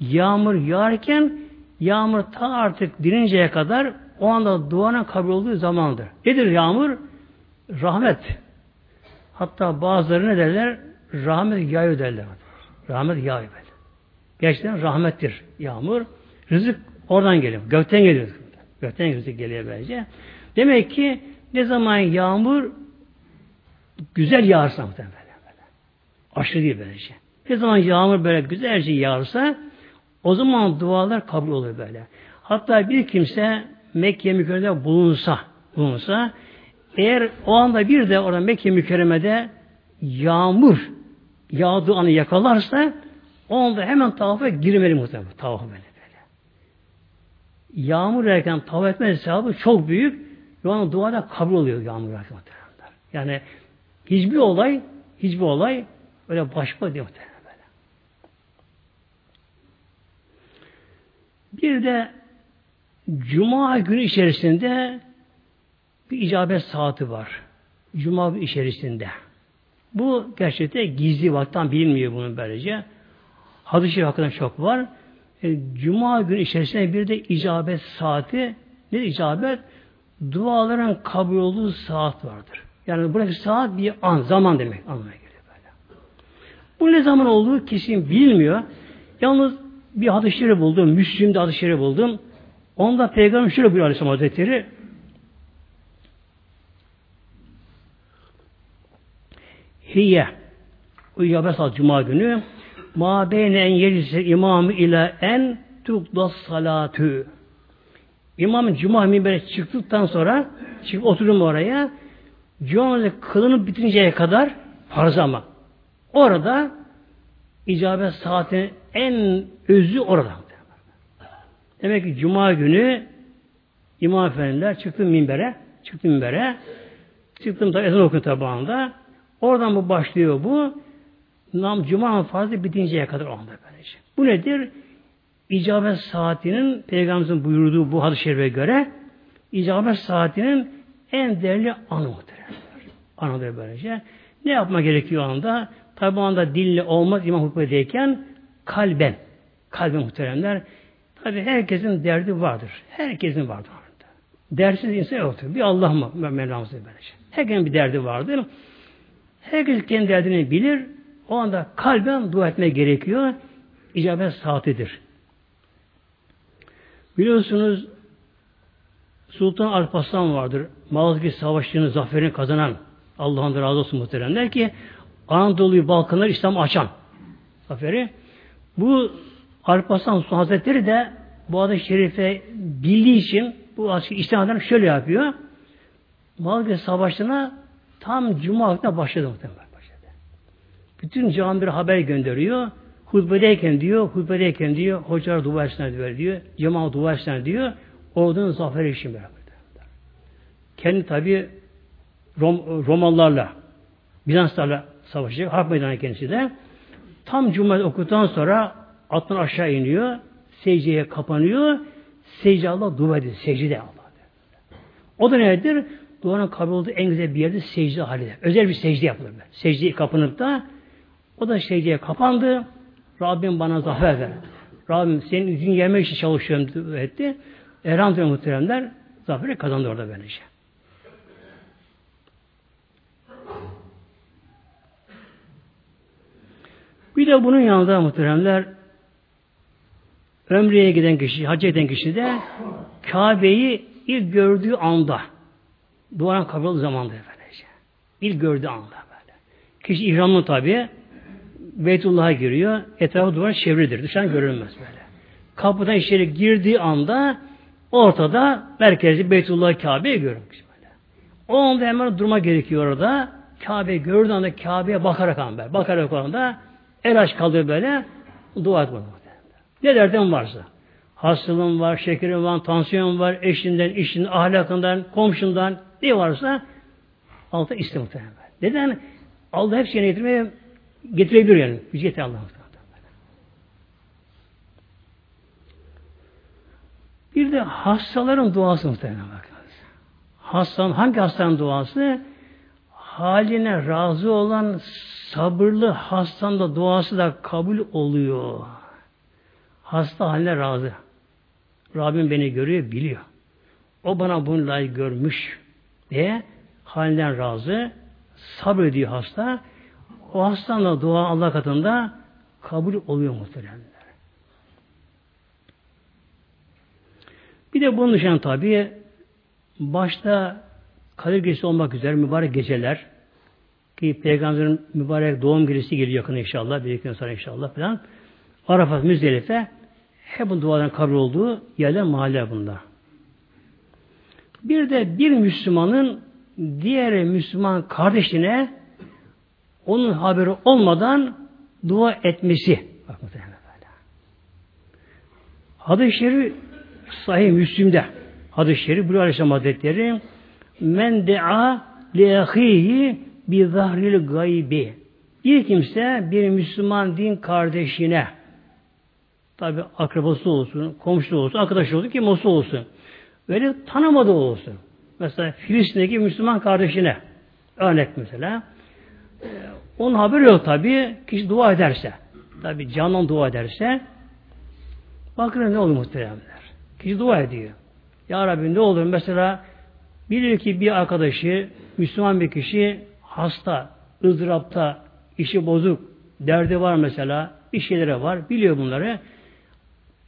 yağmur yağarken Yağmur ta artık dirinceye kadar o anda duanın kabul olduğu zamandır. Nedir yağmur? Rahmet. Hatta bazıları ne derler? Rahmet yağıyor derler. Rahmet yağıyor böyle. Gerçekten rahmettir yağmur. Rızık oradan geliyor. Gökten geliyor. Gökten rızık geliyor bence. Demek ki ne zaman yağmur güzel yağarsa muhtemelen böyle. Aşırı değil böylece. Ne zaman yağmur böyle güzelce yağarsa o zaman dualar kabul olur böyle. Hatta bir kimse Mekke mükerremede bulunsa, bulunsa eğer o anda bir de orada Mekke mükerremede yağmur yağdığı anı yakalarsa o anda hemen tavafa girmeli muhtemelen. Tavafa böyle böyle. Yağmur erken tavaf etme hesabı çok büyük. Onun duada kabul oluyor yağmur erken Yani hiçbir olay hiçbir olay öyle başka diyor muhtemelen. Bir de Cuma günü içerisinde bir icabet saati var. Cuma içerisinde. Bu gerçekten gizli vaktan bilinmiyor bunun böylece. Hadis-i hakkında çok var. E, Cuma günü içerisinde bir de icabet saati ne icabet? Duaların kabul olduğu saat vardır. Yani buradaki saat bir an, zaman demek anlamına geliyor böyle. Bu ne zaman olduğu kesin bilmiyor. Yalnız bir hadis-i buldum. Müslim'de hadis-i buldum. Onda Peygamber şöyle buyuruyor Aleyhisselam Hazretleri. Hiye Uyyabesal Cuma günü ma beyne en yeclise imamı ile en tukdas salatü İmam Cuma minbere çıktıktan sonra çıkıp oturdum oraya Cuma kılını bitinceye kadar farz ama orada icabet saatinin en özü orada. Demek ki Cuma günü İmam Efendiler çıktı minbere, çıktı minbere, çıktım da ezan okun tabağında. Oradan bu başlıyor bu. Nam Cuma farzı bitinceye kadar o anda böylece. Bu nedir? İcabet saatinin Peygamberimizin buyurduğu bu hadis-i şerife göre icabet saatinin en değerli anı muhtemelen. Anladı böylece. Ne yapma gerekiyor anda? Tabi anda dille olmaz imam hutbedeyken kalben. Kalben muhteremler. Tabi herkesin derdi vardır. Herkesin vardır. Dersiz insan yoktur. Bir Allah mı? Mevlamız böylece. Herkesin bir derdi vardır. Herkes kendi derdini bilir. O anda kalben dua etmek gerekiyor. İcabet saatidir. Biliyorsunuz Sultan Alparslan vardır. Malazgirt Savaşı'nın zaferini kazanan Allah'ın da razı olsun muhteremler ki Anadolu'yu Balkanlar İslam açan zaferi. Bu Alparslan Sultan Hazretleri de bu adı şerife bildiği için bu asker İslam'dan şöyle yapıyor. Malazgirt Savaşı'na tam Cuma vaktinde başladı muhtemelen. Başladı. Bütün camileri haber gönderiyor. Hutbedeyken diyor, hutbedeyken diyor, hocalar dua etsinler diyor, cemaat dua etsinler diyor. Oradan zafer için beraber. Kendi tabi Rom, Romalılarla, Bizanslarla savaşacak. Harp meydanı kendisi de. Tam Cumhuriyet okuduktan sonra attan aşağı iniyor. Secdeye kapanıyor. Secde Allah dua ediyor. Secde Allah. O da nedir? Duanın kabul olduğu en güzel bir yerde secde halinde. Özel bir secde yapılır. Secdeye kapanıp da o da secdeye kapandı. Rabbim bana zafer ver. Rabbim senin yüzünü yemek için çalışıyorum etti. Elhamdülillah muhteremler zaferi kazandı orada böylece. Bir de bunun yanında muhteremler ömreye giden kişi, hacca giden kişi de Kabe'yi ilk gördüğü anda kabul olduğu zamanda böylece. İlk gördüğü anda böyle. Kişi ihramlı tabi Beytullah'a giriyor. Etrafı duvar çevridir. Dışarı görünmez böyle. Kapıdan içeri girdiği anda ortada merkezi Beytullah Kabe'yi görmüş böyle. O anda hemen durma gerekiyor orada. Kabe gördüğü anda Kabe'ye bakarak anda, bakarak anda el aç kalıyor böyle dua etmek. Ne derden varsa. Hastalığın var, şekerin var, tansiyon var, eşinden, işinden, ahlakından, komşundan ne varsa alta iste muhtemelen. Neden? Allah hepsini getirmeye getirebilir yani. Gücü getirir Allah Bir de hastaların duası muhtemelen bakınız. Hastanın, hangi hastanın duası? Haline razı olan sabırlı hastanın da duası da kabul oluyor. Hasta haline razı. Rabbim beni görüyor, biliyor. O bana bunu layık görmüş diye halinden razı, sabrediyor hasta. O hastanın dua Allah katında kabul oluyor muhteremler. Bir de bunun dışında tabi başta Kadir Gecesi olmak üzere mübarek geceler ki Peygamberin mübarek doğum gecesi geliyor yakın inşallah. Bir iki gün sonra inşallah falan. Arafat, Müzdelife hep bu duadan kabul olduğu yerler mahalle bunda. Bir de bir Müslümanın diğer Müslüman kardeşine onun haberi olmadan dua etmesi. Bak. Hadis-i Şerif Sahih Müslim'de hadis-i şerif Bülü Aleyhisselam Hazretleri men de'a li ahihi bi zahril gaybi bir kimse bir Müslüman din kardeşine tabi akrabası olsun, komşu olsun, arkadaşı olsun, kim olsa olsun. Böyle tanımadığı olsun. Mesela Filistin'deki Müslüman kardeşine örnek mesela. Ee, onun haberi yok tabi. Kişi dua ederse. Tabi candan dua ederse bakın ne olur muhteremler. Kişi dua ediyor. Ya Rabbi ne olur mesela bilir ki bir arkadaşı Müslüman bir kişi hasta, ızdırapta, işi bozuk, derdi var mesela, bir şeylere var, biliyor bunları.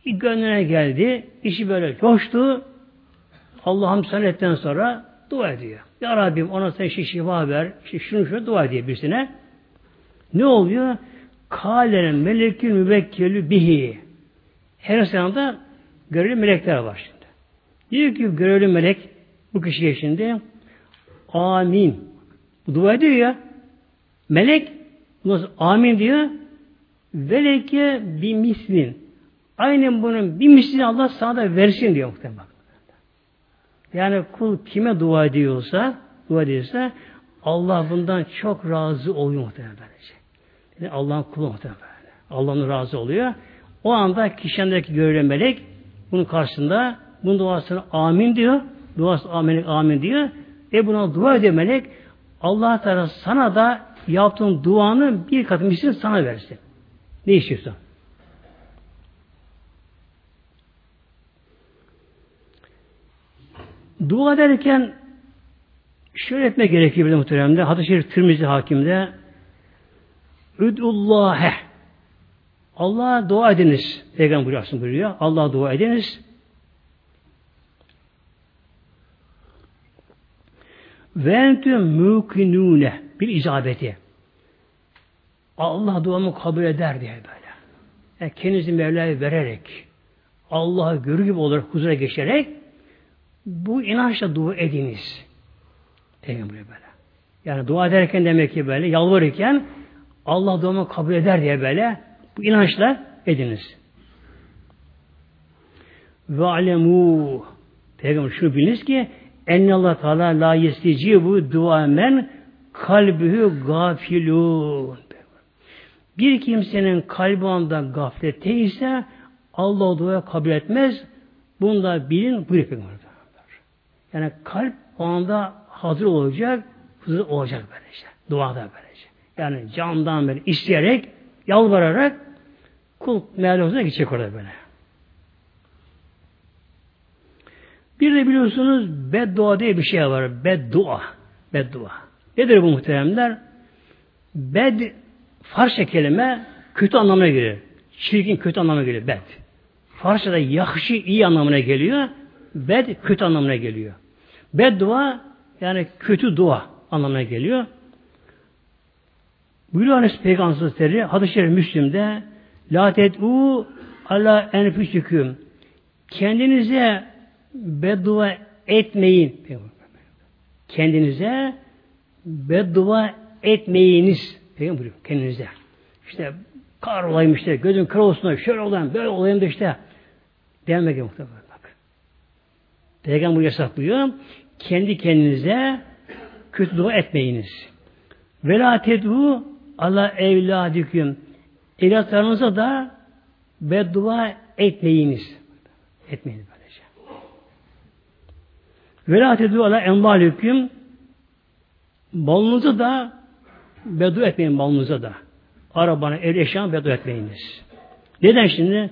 Gönlüne geldi, işi böyle coştu. Allah'ım sen etten sonra dua ediyor. Ya Rabbim ona sen işi şifa ver, işte şunu şunu dua ediyor birisine. Ne oluyor? Kâlenen melekül müvekkelü bihi. Her sırada görevli melekler var şimdi. Diyor ki görevli melek bu kişiye şimdi amin. Bu dua ediyor ya. Melek nasıl amin diyor. Veleke bir mislin. Aynen bunun bir mislini Allah sana da versin diyor muhtemelen. Yani kul kime dua ediyorsa, dua ediyorsa Allah bundan çok razı oluyor muhtemelen böylece. Yani Allah'ın kulu muhtemelen. Allah'ın razı oluyor. O anda kişendeki görevli melek bunun karşısında bunun duasını amin diyor. Duası amin, amin diyor. E buna dua ediyor melek. Allah Teala sana da yaptığın duanın bir katı sana versin. Ne istiyorsan. Dua ederken şöyle etme gerekiyor bir muhteremde. Hadis-i Şerif Tirmizi hakimde Üd'ullâhe Allah'a dua ediniz. Peygamber buyuruyor. buyuruyor. Allah'a dua ediniz. Ve entüm mükinûne bir icabeti. Allah duamı kabul eder diye böyle. Yani kendinizi Mevla'ya vererek Allah'ı görür gibi olarak huzura geçerek bu inançla dua ediniz. Peygamber böyle. Yani dua ederken demek ki böyle yalvarırken Allah duamı kabul eder diye böyle bu inançla ediniz. Ve alemu Peygamber şunu biliniz ki enne Allah Teala la yestici dua men kalbühü gafilun. Bir kimsenin kalbi anda gaflette ise Allah duaya kabul etmez. Bunda bilin buyuruyor Peygamber. Yani kalp o anda hazır olacak, huzur olacak böylece. Duada böylece. Yani candan böyle isteyerek, yalvararak kul Mevlasına gidecek orada böyle. Bir de biliyorsunuz beddua diye bir şey var. Beddua. Beddua. Nedir bu muhteremler? Bed Farsça kelime kötü anlamına geliyor. Çirkin kötü anlamına geliyor. Bed. Farsçada yakışı iyi anlamına geliyor. Bed kötü anlamına geliyor. Beddua yani kötü dua anlamına geliyor. Buyuruyor Aleyhisselam Peygamber Hazretleri hadis-i şerif Müslim'de La ted'u ala enfüsüküm kendinize beddua etmeyin. Kendinize beddua etmeyiniz. Peygamber buyuruyor kendinize. İşte kar olayım işte, gözün kör olsun, şöyle olayım, böyle olayım da işte. Demek muhtemelen. Peygamber yasaklıyor. Kendi kendinize kötü dua etmeyiniz. Ve la ted'u ala evladiküm. Evlatlarınıza da beddua etmeyiniz. Etmeyiniz böylece. Ve la ted'u ala envalüküm. Malınızı da beddua etmeyin malınıza da. Arabana, ev eşyan beddua etmeyiniz. Neden şimdi?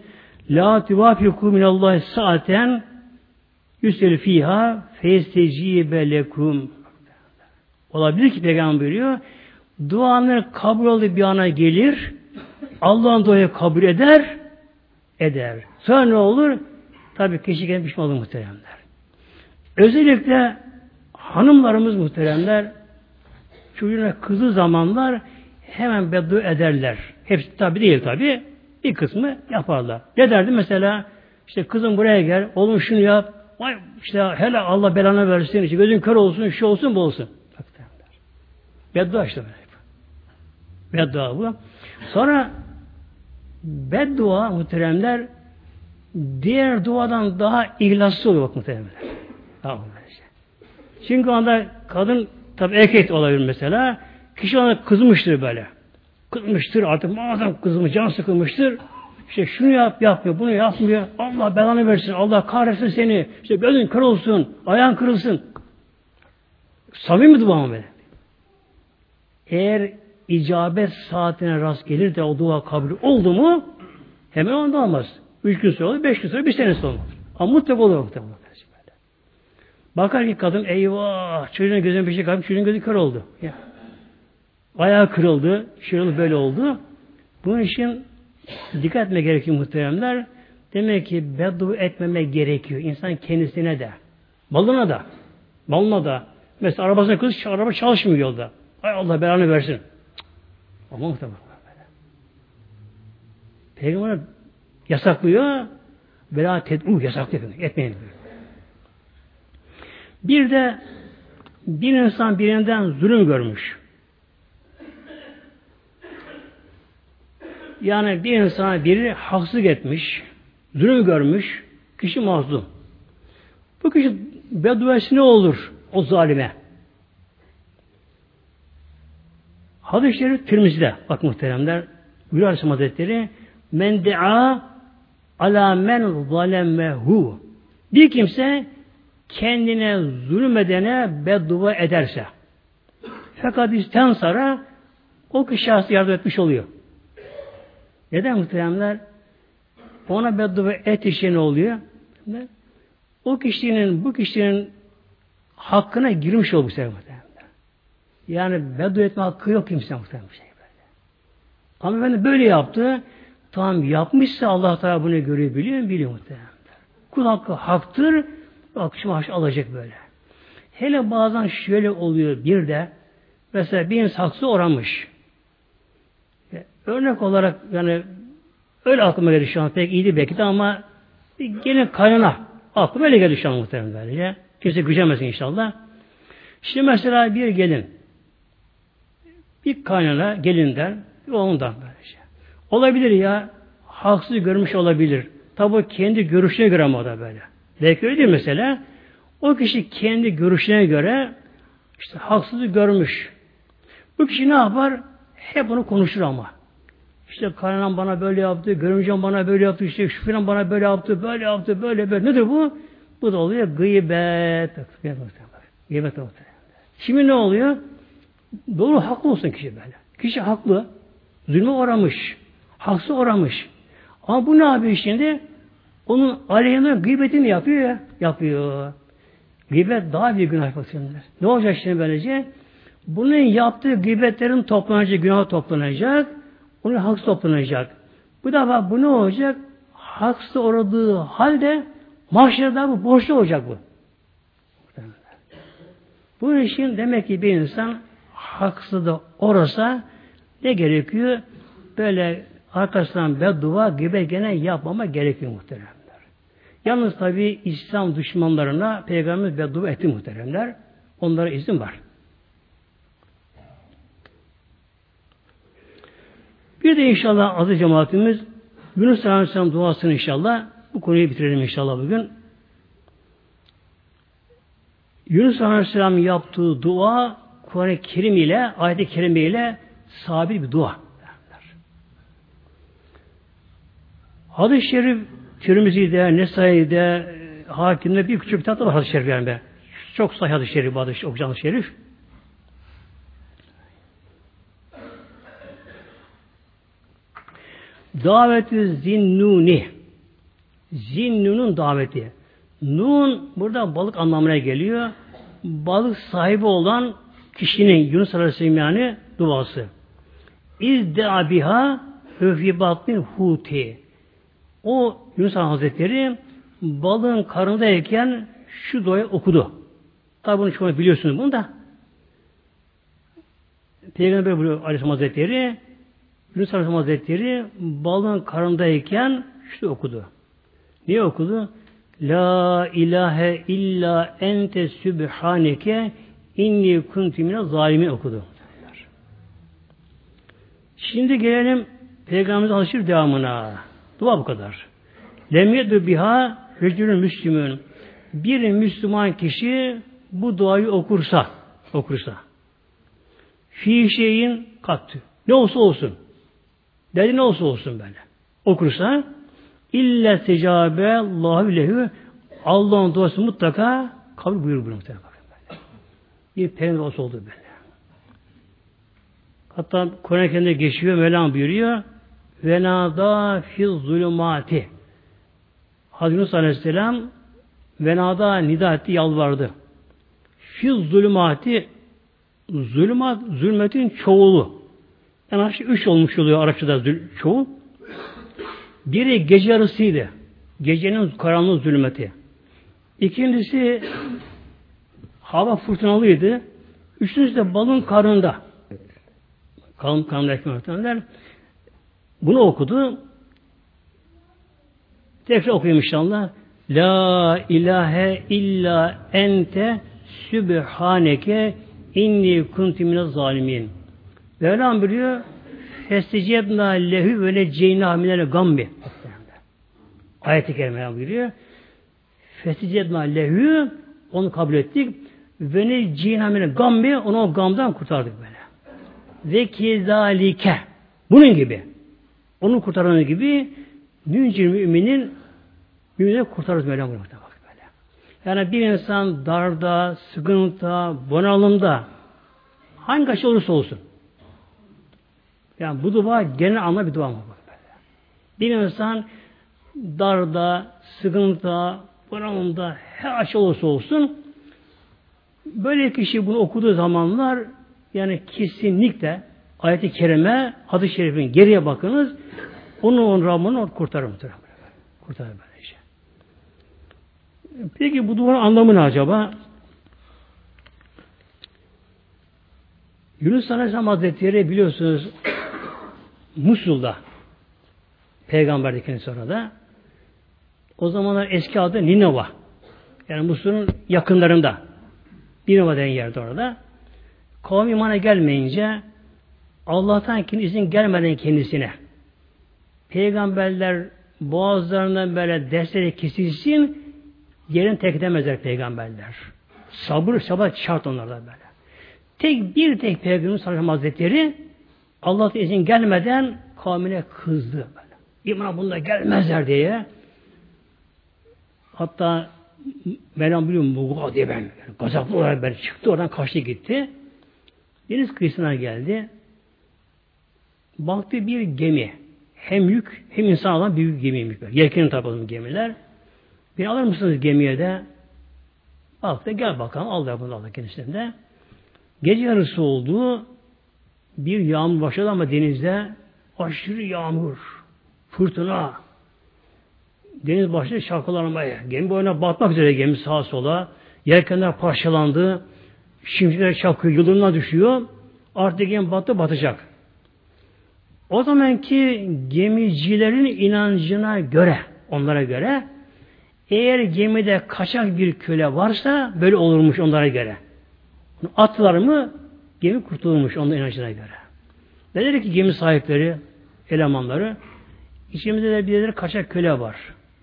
La tuvafiku minallahi saaten yüsel fiha festecibe lekum. Olabilir ki peygamber buyuruyor. Duanın kabul olduğu bir ana gelir. Allah'ın duayı kabul eder. Eder. Sonra ne olur? Tabii kişi kendine pişman olur muhteremler. Özellikle hanımlarımız muhteremler çocuğuna kızı zamanlar hemen beddua ederler. Hepsi tabi değil tabi. Bir kısmı yaparlar. Ne derdi mesela? İşte kızım buraya gel, oğlum şunu yap. Vay işte hele Allah belanı versin, işte gözün kör olsun, şu olsun, bu olsun. Beddua işte böyle. Beddua bu. Sonra beddua muhteremler diğer duadan daha ihlaslı oluyor muhteremler. Tamam. Çünkü anda kadın tabi erkek olabilir mesela. Kişi ona kızmıştır böyle. Kızmıştır artık muazzam kızmış, can sıkılmıştır. İşte şunu yap, yapmıyor, bunu yapmıyor. Allah belanı versin, Allah kahretsin seni. İşte gözün kör olsun, ayağın kırılsın. Samimi dua mı? Eğer icabet saatine rast gelir de o dua kabul oldu mu hemen onda olmaz. Üç gün sonra beş gün sonra bir sene sonra. Ama mutlaka olur mutlaka. Bakar ki kadın eyvah çocuğun gözüne bir şey kalmış çocuğun gözü kör oldu. Ya. Ayağı kırıldı, şöyle böyle oldu. Bunun için dikkat etme gerekiyor muhteremler. Demek ki beddua etmeme gerekiyor. İnsan kendisine de. Malına da. Malına da. Mesela arabasına kız, araba çalışmıyor yolda. Ay Allah belanı versin. Ama muhtemelen böyle. Peygamber yasaklıyor. Bela ted'u yasaklıyor. Etmeyin. Bir de bir insan birinden zulüm görmüş. Yani bir insana biri haksızlık etmiş, zulüm görmüş, kişi mazlum. Bu kişi bedduası ne olur o zalime? Hadis-i Şerif Tirmizi'de bak muhteremler Buyur Aleyhisselam Hazretleri men de'a ala men zalemehu bir kimse kendine zulmedene beddua ederse fakat isten o kişi yardım etmiş oluyor. Neden muhteremler? Ona beddua et işe ne oluyor? O kişinin, bu kişinin hakkına girmiş oluyor bu sefer. Yani beddua etme hakkı yok kimse muhterem şey. Ama ben böyle yaptı. Tamam yapmışsa Allah Teala bunu görebiliyor, biliyor muhteremler. Kul hakkı haktır, haş alacak böyle. Hele bazen şöyle oluyor bir de mesela bir insan saksı oramış. Örnek olarak yani öyle aklıma geldi şu an pek iyiydi belki de ama gene kaynana aklıma öyle geldi şu an muhtemelen. Kimse gücemesin inşallah. Şimdi mesela bir gelin bir kaynana gelinden bir oğlundan böylece. Olabilir ya haksız görmüş olabilir. Tabi kendi görüşüne göre ama o da böyle. Belki öyle değil mesela. O kişi kendi görüşüne göre işte haksızlık görmüş. Bu kişi ne yapar? Hep onu konuşur ama. İşte kaynanam bana böyle yaptı, görümcem bana böyle yaptı, işte şu filan bana böyle yaptı, böyle yaptı, böyle böyle. Nedir bu? Bu da oluyor gıybet. Gıybet. Şimdi ne oluyor? Doğru haklı olsun kişi böyle. Kişi haklı. Zulme uğramış. Haksız uğramış. Ama bu ne yapıyor şimdi? Onun aleyhine gıybetini yapıyor ya. Yapıyor. Gıybet daha bir günah bakıyorlar. Ne olacak şimdi böylece? Bunun yaptığı gıybetlerin toplanacak, günah toplanacak. Onun haksız toplanacak. Bu defa bu ne olacak? Haksız uğradığı halde mahşerde bu borçlu olacak bu. Bu için demek ki bir insan haksız da orasa ne gerekiyor? Böyle arkasından beddua gibi gene yapmama gerekiyor muhteremler. Yalnız tabi İslam düşmanlarına Peygamber beddua etti muhteremler. Onlara izin var. Bir de inşallah adı cemaatimiz Yunus Aleyhisselam duasını inşallah bu konuyu bitirelim inşallah bugün. Yunus Aleyhisselam yaptığı dua Kur'an-ı Kerim ile ayet-i kerime ile sabit bir dua. Hadis-i Şerif Tirmizi'de, Nesai'de, Hakim'de bir küçük kitapta var hadis-i şerif yani. Çok sahih hadis-i şerif, hadis-i hadis şerif. Daveti zinnuni. Zinnunun daveti. Nun burada balık anlamına geliyor. Balık sahibi olan kişinin Yunus Aleyhisselam yani duası. İzdea biha höfi batnin huti. O Yunus Hazretleri balığın karnındayken şu duayı okudu. Tabi bunu çoğunu biliyorsunuz bunu da. Peygamber buyuruyor Aleyhisselam Hazretleri Yunus Aleyhisselam Hazretleri balığın karnındayken şu okudu. Niye okudu? La ilahe illa ente sübhaneke inni kuntu mine zalimin okudu. Şimdi gelelim Peygamberimiz alışır devamına. Dua bu kadar. Lem biha recülün müslümün. Bir Müslüman kişi bu duayı okursa, okursa, fi şeyin kattı. Ne olsa olsun. Dedi ne olsa olsun böyle. Okursa illa tecabe Allahu lehu Allah'ın duası mutlaka kabul buyurur bunu muhtemelen bakın böyle. Bir peygamber olsa oldu böyle. Hatta Kur'an-ı Kerim'de geçiyor, Mevlam buyuruyor. Ve nada fi zulümati. Hazreti Yunus Aleyhisselam venada nida etti, yalvardı. Fi zulümati zulümat, zulmetin çoğulu. Yani aşağı üç olmuş oluyor Arapçada çoğu. Biri gece yarısıydı. Gecenin karanlığı zulmeti. İkincisi hava fırtınalıydı. Üçüncüsü de balın karnında. Kalın karnındaki muhtemelenler. Bunu okudu. Tekrar okuyayım inşallah. La ilahe illa ente sübhaneke inni kunti minez zalimin. Mevlam biliyor Festecebna lehü ve neceyna minel gambi. Ayet-i kerime buyuruyor. Festecebna lehü onu kabul ettik. Ve neceyna minel gambi onu o gamdan kurtardık böyle. Ve kezalike bunun gibi onu kurtaranı gibi müncil müminin mümini kurtarırız Mevlam böyle. Yani bir insan darda, sıkıntıda, bunalımda Hangi açı olursa olsun. Yani bu dua genel anlamda bir dua mı? Bir insan darda, sıkıntıda, bunalımda her açı olursa olsun böyle kişi bunu okuduğu zamanlar yani kesinlikle ayet-i kerime, hadis-i şerifin geriye bakınız onu onun Rabbini kurtarır mı? Kurtarır böylece. Peki bu duvarın anlamı ne acaba? Yunus Aleyhisselam Hazretleri biliyorsunuz Musul'da peygamberdikten sonra da o zamanlar eski adı Ninova. Yani Musul'un yakınlarında. Ninova denen yerde orada. Kavim imana gelmeyince Allah'tan izin gelmeden kendisine peygamberler boğazlarından böyle dersleri kesilsin yerin tek edemezler peygamberler. Sabır, sabır şart onlarda böyle. Tek bir tek peygamber hazretleri Allah'tan izin gelmeden kavmine kızdı böyle. İmana bunlar gelmezler diye. Hatta Mevlam biliyor mu diye ben gazaplı olarak ben çıktı oradan kaçtı gitti. Deniz kıyısına geldi. Baktı bir gemi. Hem yük hem insan alan büyük gemiymiş. Yelkenin tabi gemiler. Bir alır mısınız gemiye de? Baktı gel bakalım al da bunu aldı kendisinde. Gece yarısı oldu. Bir yağmur başladı ama denizde aşırı yağmur, fırtına. Deniz başladı şarkılanmaya. Gemi boyuna batmak üzere gemi sağa sola. Yelkenler parçalandı. Şimşekler çakıyor, yıldırımlar düşüyor. Artık gemi battı, batacak. O zamanki gemicilerin inancına göre, onlara göre eğer gemide kaçak bir köle varsa böyle olurmuş onlara göre. Atlar mı gemi kurtulmuş onların inancına göre. Dedi ki gemi sahipleri, elemanları içimizde de birileri kaçak köle var.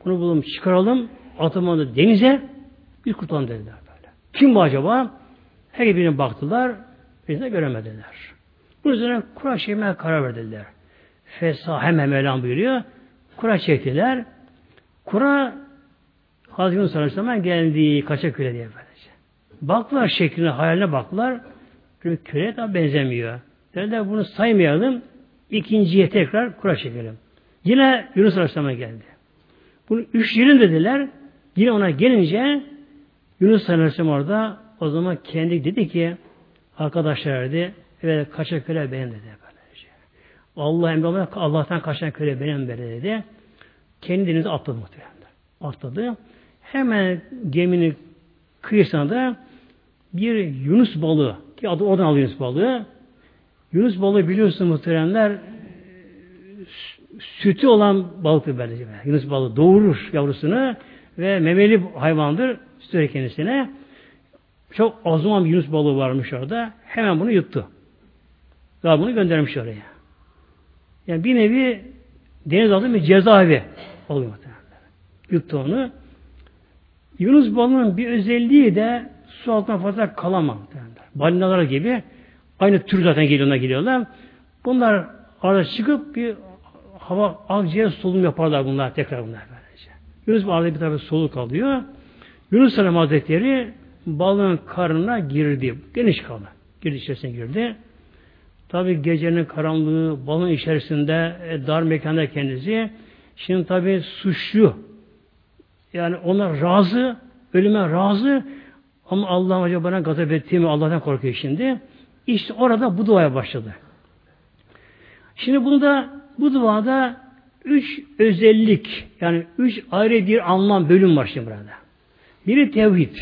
Bunu bulalım, çıkaralım, atalım denize, bir kurtulalım dediler böyle. Kim bu acaba? Her birine baktılar, birini göremediler. Bu üzerine kura çekmeye karar verdiler. Fesa hemen Mevlam buyuruyor. Kura çektiler. Kura Hazreti Yunus Aleyhisselam'a geldi kaçak köle diye böylece. Baktılar şekline, hayaline baktılar. Köle tabi benzemiyor. Dediler bunu saymayalım. İkinciye tekrar kura çekelim. Yine Yunus Aleyhisselam'a geldi. Bunu üç yerin dediler. Yine ona gelince Yunus Aleyhisselam orada o zaman kendi dedi ki arkadaşlar dedi evet kaçak köle benim dedi. Böylece. Allah emri Allah'tan kaçan köle benim dedi. Kendi denize atladı muhtemelen. Atladı. Hemen geminin kıyısına da bir Yunus balığı ki adı oradan alıyor Yunus balığı. Yunus balığı biliyorsunuz muhteremler sütü olan balıktır böylece. Yunus balığı doğurur yavrusunu ve memeli hayvandır. Sütü kendisine. Çok azman bir Yunus balığı varmış orada. Hemen bunu yuttu. Daha bunu göndermiş oraya. Yani bir nevi deniz altı bir cezaevi oluyor. Yuttu onu. Yunus balığının bir özelliği de su altına fazla kalamam. Balinalar gibi aynı tür zaten geliyorlar geliyorlar. Bunlar arada çıkıp bir hava avcıya solum yaparlar bunlar tekrar bunlar böylece. Yunus arada bir tarafa soluk alıyor. Yunus Aleyhisselam Hazretleri balığın karnına girdi. Geniş kaldı. Girdi içerisine girdi. Tabi gecenin karanlığı, balığın içerisinde, e, dar mekanda kendisi. Şimdi tabi suçlu. Yani ona razı, ölüme razı ama Allah acaba bana gazap etti mi Allah'tan korkuyor şimdi. İşte orada bu duaya başladı. Şimdi bunda bu duada üç özellik yani üç ayrı bir anlam bölüm var şimdi burada. Biri tevhid,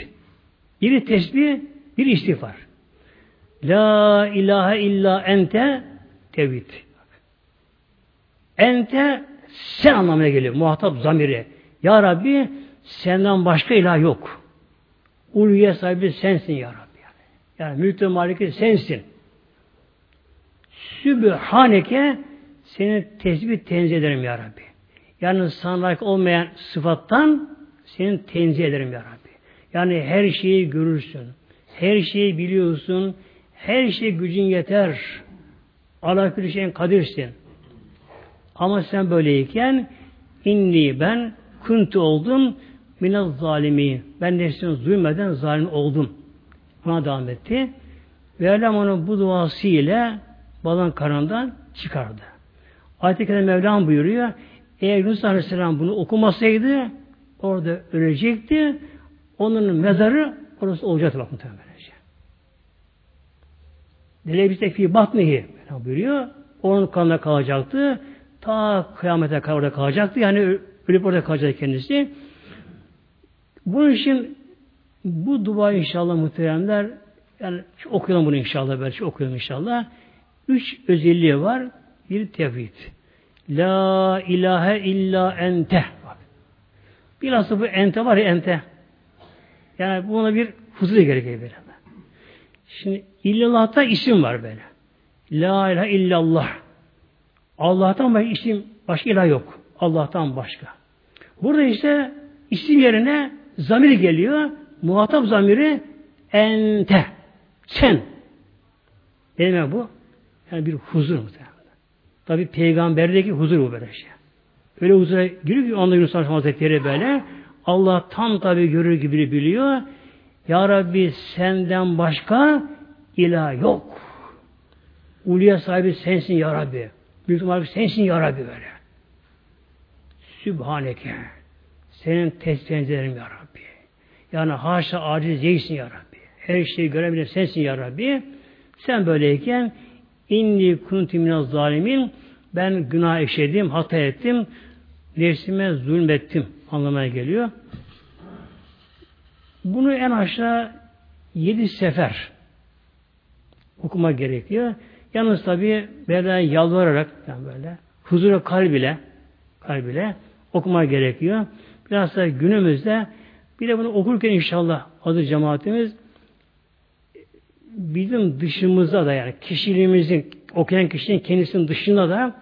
biri tesbih, bir istiğfar. La ilahe illa ente tevhid. Ente sen anlamına geliyor. Muhatap zamiri. Ya Rabbi senden başka ilah yok. Uluye sahibi sensin ya Rabbi. Yani, yani mülk maliki sensin. Sübhaneke seni tesbih tenzih ederim ya Rabbi. Yani sana olmayan sıfattan seni tenzih ederim ya Rabbi. Yani her şeyi görürsün. Her şeyi biliyorsun. Her şey gücün yeter. Allah bir şeyin kadirsin. Ama sen böyleyken inni ben kuntu oldum minaz zalimi. Ben nefsini zulmeden zalim oldum. Buna devam etti. Mevlam onun bu duası ile balan karnından çıkardı. Ayet-i Mevlam buyuruyor. Eğer Yunus Aleyhisselam bunu okumasaydı orada ölecekti. Onun mezarı orası olacaktı bak muhtemelen. Dilebiste fi batnihi buyuruyor. Onun kanında kalacaktı. Ta kıyamete kadar orada kalacaktı. Yani ölüp orada kalacak kendisi. Bunun için bu dua inşallah muhteremler yani okuyalım bunu inşallah belki okuyalım inşallah. Üç özelliği var. Bir tevhid. La ilahe illa ente. Bak. Bilhassa bu ente var ya ente. Yani buna bir huzur gerekiyor böyle. Şimdi illallah'ta isim var böyle. La ilahe illallah. Allah'tan başka isim, başka ilah yok. Allah'tan başka. Burada işte isim yerine zamir geliyor. Muhatap zamiri ente. Sen. Ne demek bu? Yani bir huzur muhtemelen. Tabi peygamberdeki huzur bu böyle şey. Öyle huzura giriyor ki onda Yunus Hazretleri böyle. Allah tam tabi görür gibi biliyor. Ya Rabbi senden başka ilah yok. Ulya sahibi sensin Ya Rabbi. Büyük sensin Ya Rabbi böyle. Sübhaneke. Senin tesbihlerim Ya Rabbi. Yani haşa aciz değilsin Ya Rabbi. Her şeyi görebilen sensin Ya Rabbi. Sen böyleyken inni kuntu minaz zalimin ben günah işledim, hata ettim, nefsime zulmettim anlamaya geliyor. Bunu en aşağı yedi sefer okuma gerekiyor. Yalnız tabi böyle yalvararak yani böyle huzura kalbile kalbile okuma gerekiyor. Biraz da günümüzde bir de bunu okurken inşallah adı cemaatimiz bizim dışımızda da yani kişiliğimizin okuyan kişinin kendisinin dışında da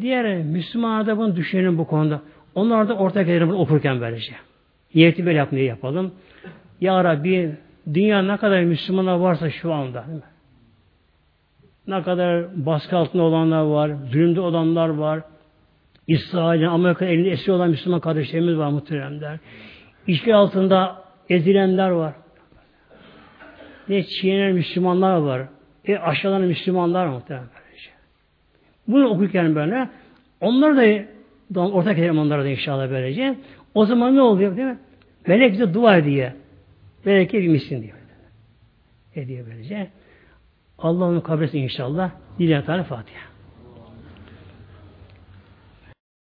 diğer Müslümanlar da bunu düşünelim bu konuda. Onlar da ortak edelim bunu okurken böylece. Niyeti böyle yapmayı yapalım. Ya Rabbi dünya ne kadar Müslümanlar varsa şu anda? Ne kadar baskı altında olanlar var, zulümde olanlar var. İsrail'in, Amerika elinde esir olan Müslüman kardeşlerimiz var muhteremler. İşgal altında ezilenler var. Ne çiğnenen Müslümanlar var. E aşağılanan Müslümanlar var muhterem Bunu okurken böyle onlar da ortak edelim onlara da inşallah böylece. O zaman ne oluyor değil mi? Melek bize dua ediyor. Melek bilmişsin diyor. Ediyor böylece. Allah onu kabul etsin inşallah. Lillahi Teala Fatiha.